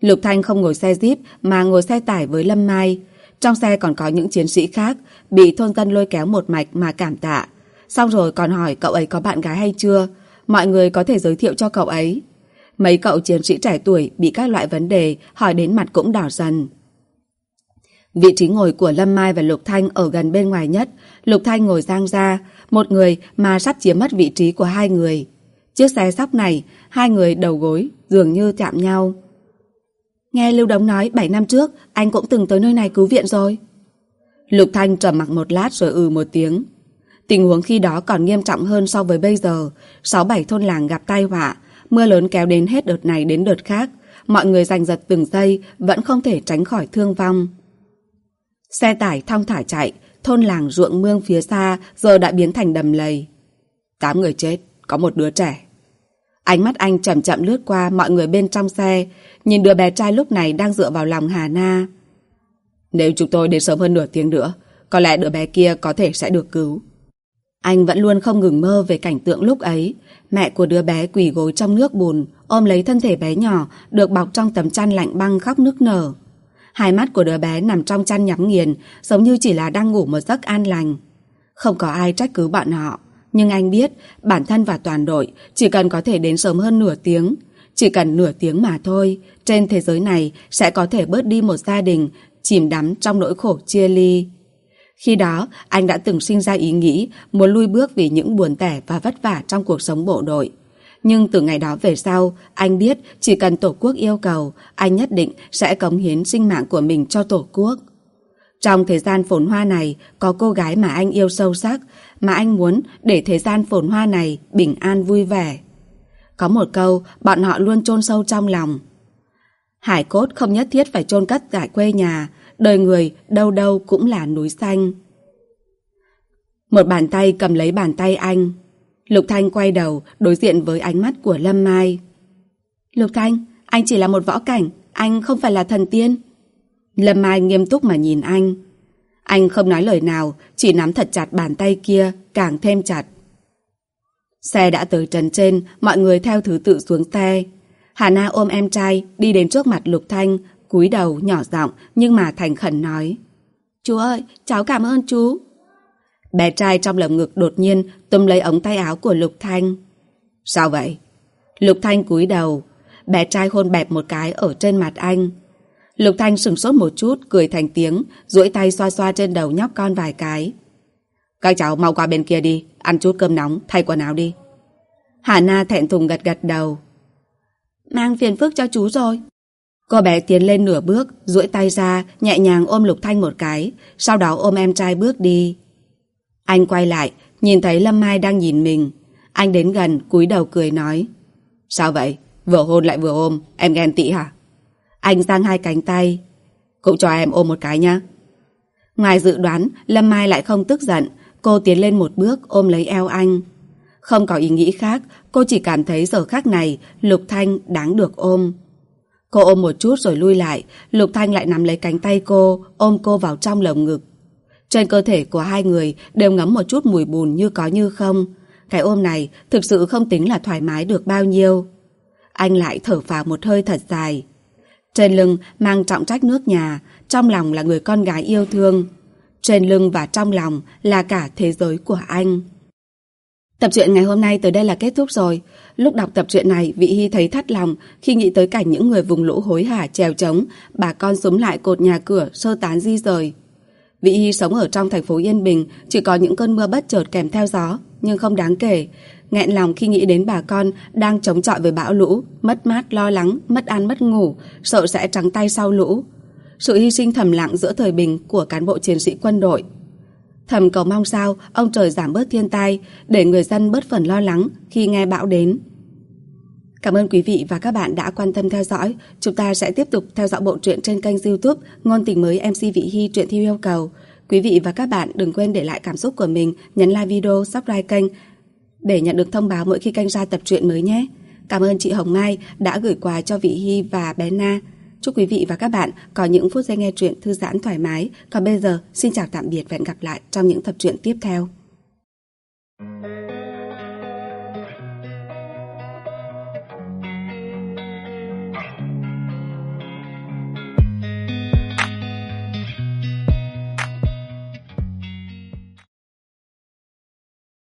Lục Thanh không ngồi xe jeep mà ngồi xe tải với Lâm Mai. Trong xe còn có những chiến sĩ khác, bị thôn dân lôi kéo một mạch mà cảm tạ. Xong rồi còn hỏi cậu ấy có bạn gái hay chưa, mọi người có thể giới thiệu cho cậu ấy. Mấy cậu chiến sĩ trẻ tuổi bị các loại vấn đề hỏi đến mặt cũng đỏ dần. Vị trí ngồi của Lâm Mai và Lục Thanh ở gần bên ngoài nhất. Lục Thanh ngồi giang ra, một người mà sắp chiếm mất vị trí của hai người. Chiếc xe sóc này, hai người đầu gối, dường như chạm nhau. Nghe Lưu Đống nói 7 năm trước, anh cũng từng tới nơi này cứu viện rồi. Lục Thanh trầm mặc một lát rồi ừ một tiếng. Tình huống khi đó còn nghiêm trọng hơn so với bây giờ. 6-7 thôn làng gặp tai họa, mưa lớn kéo đến hết đợt này đến đợt khác. Mọi người giành giật từng giây, vẫn không thể tránh khỏi thương vong. Xe tải thong thả chạy, thôn làng ruộng mương phía xa giờ đã biến thành đầm lầy. Tám người chết, có một đứa trẻ. Ánh mắt anh chậm chậm lướt qua mọi người bên trong xe, nhìn đứa bé trai lúc này đang dựa vào lòng Hà Na. Nếu chúng tôi đến sớm hơn nửa tiếng nữa, có lẽ đứa bé kia có thể sẽ được cứu. Anh vẫn luôn không ngừng mơ về cảnh tượng lúc ấy. Mẹ của đứa bé quỳ gối trong nước bùn, ôm lấy thân thể bé nhỏ, được bọc trong tấm chăn lạnh băng khóc nức nở. Hai mắt của đứa bé nằm trong chăn nhắm nghiền, giống như chỉ là đang ngủ một giấc an lành. Không có ai trách cứ bọn họ, nhưng anh biết bản thân và toàn đội chỉ cần có thể đến sớm hơn nửa tiếng. Chỉ cần nửa tiếng mà thôi, trên thế giới này sẽ có thể bớt đi một gia đình chìm đắm trong nỗi khổ chia ly. Khi đó, anh đã từng sinh ra ý nghĩ muốn lui bước vì những buồn tẻ và vất vả trong cuộc sống bộ đội. Nhưng từ ngày đó về sau, anh biết chỉ cần Tổ quốc yêu cầu, anh nhất định sẽ cống hiến sinh mạng của mình cho Tổ quốc. Trong thời gian phồn hoa này, có cô gái mà anh yêu sâu sắc, mà anh muốn để thời gian phồn hoa này bình an vui vẻ. Có một câu, bọn họ luôn chôn sâu trong lòng. Hải cốt không nhất thiết phải chôn cất tại quê nhà, đời người đâu đâu cũng là núi xanh. Một bàn tay cầm lấy bàn tay anh. Lục Thanh quay đầu đối diện với ánh mắt của Lâm Mai. Lục Thanh, anh chỉ là một võ cảnh, anh không phải là thần tiên. Lâm Mai nghiêm túc mà nhìn anh. Anh không nói lời nào, chỉ nắm thật chặt bàn tay kia, càng thêm chặt. Xe đã tới trần trên, mọi người theo thứ tự xuống xe. Hà Na ôm em trai, đi đến trước mặt Lục Thanh, cúi đầu nhỏ giọng nhưng mà thành khẩn nói. Chú ơi, cháu cảm ơn chú. Bé trai trong lồng ngực đột nhiên túm lấy ống tay áo của Lục Thanh. Sao vậy? Lục Thanh cúi đầu. Bé trai hôn bẹp một cái ở trên mặt anh. Lục Thanh sừng sốt một chút, cười thành tiếng, duỗi tay xoa xoa trên đầu nhóc con vài cái. Các cháu mau qua bên kia đi, ăn chút cơm nóng, thay quần áo đi. Hà Na thẹn thùng gật gật đầu. Mang phiền phức cho chú rồi. Cô bé tiến lên nửa bước, duỗi tay ra, nhẹ nhàng ôm Lục Thanh một cái, sau đó ôm em trai bước đi. Anh quay lại, nhìn thấy Lâm Mai đang nhìn mình. Anh đến gần, cúi đầu cười nói. Sao vậy? Vừa hôn lại vừa ôm, em ghen tị hả? Anh giang hai cánh tay. Cũng cho em ôm một cái nhá. Ngoài dự đoán, Lâm Mai lại không tức giận. Cô tiến lên một bước ôm lấy eo anh. Không có ý nghĩ khác, cô chỉ cảm thấy giờ khác này Lục Thanh đáng được ôm. Cô ôm một chút rồi lui lại, Lục Thanh lại nắm lấy cánh tay cô, ôm cô vào trong lồng ngực. Trên cơ thể của hai người đều ngấm một chút mùi bùn như có như không. Cái ôm này thực sự không tính là thoải mái được bao nhiêu. Anh lại thở phào một hơi thật dài. Trên lưng mang trọng trách nước nhà, trong lòng là người con gái yêu thương. Trên lưng và trong lòng là cả thế giới của anh. Tập truyện ngày hôm nay tới đây là kết thúc rồi. Lúc đọc tập truyện này, Vị Hy thấy thắt lòng khi nghĩ tới cảnh những người vùng lũ hối hả trèo trống, bà con súng lại cột nhà cửa, sơ tán di rời. Vị Hy sống ở trong thành phố Yên Bình, chỉ có những cơn mưa bất chợt kèm theo gió, nhưng không đáng kể. Nghẹn lòng khi nghĩ đến bà con đang chống chọi với bão lũ, mất mát, lo lắng, mất ăn, mất ngủ, sợ sẽ trắng tay sau lũ. Sự hy sinh thầm lặng giữa thời bình của cán bộ chiến sĩ quân đội. Thầm cầu mong sao ông trời giảm bớt thiên tai để người dân bớt phần lo lắng khi nghe bão đến. Cảm ơn quý vị và các bạn đã quan tâm theo dõi. Chúng ta sẽ tiếp tục theo dõi bộ truyện trên kênh youtube Ngôn tình mới MC Vị Hy truyện theo yêu cầu. Quý vị và các bạn đừng quên để lại cảm xúc của mình, nhấn like video, subscribe kênh để nhận được thông báo mỗi khi kênh ra tập truyện mới nhé. Cảm ơn chị Hồng Mai đã gửi quà cho Vị Hy và bé Na. Chúc quý vị và các bạn có những phút giây nghe truyện thư giãn thoải mái. Còn bây giờ, xin chào tạm biệt và hẹn gặp lại trong những tập truyện tiếp theo.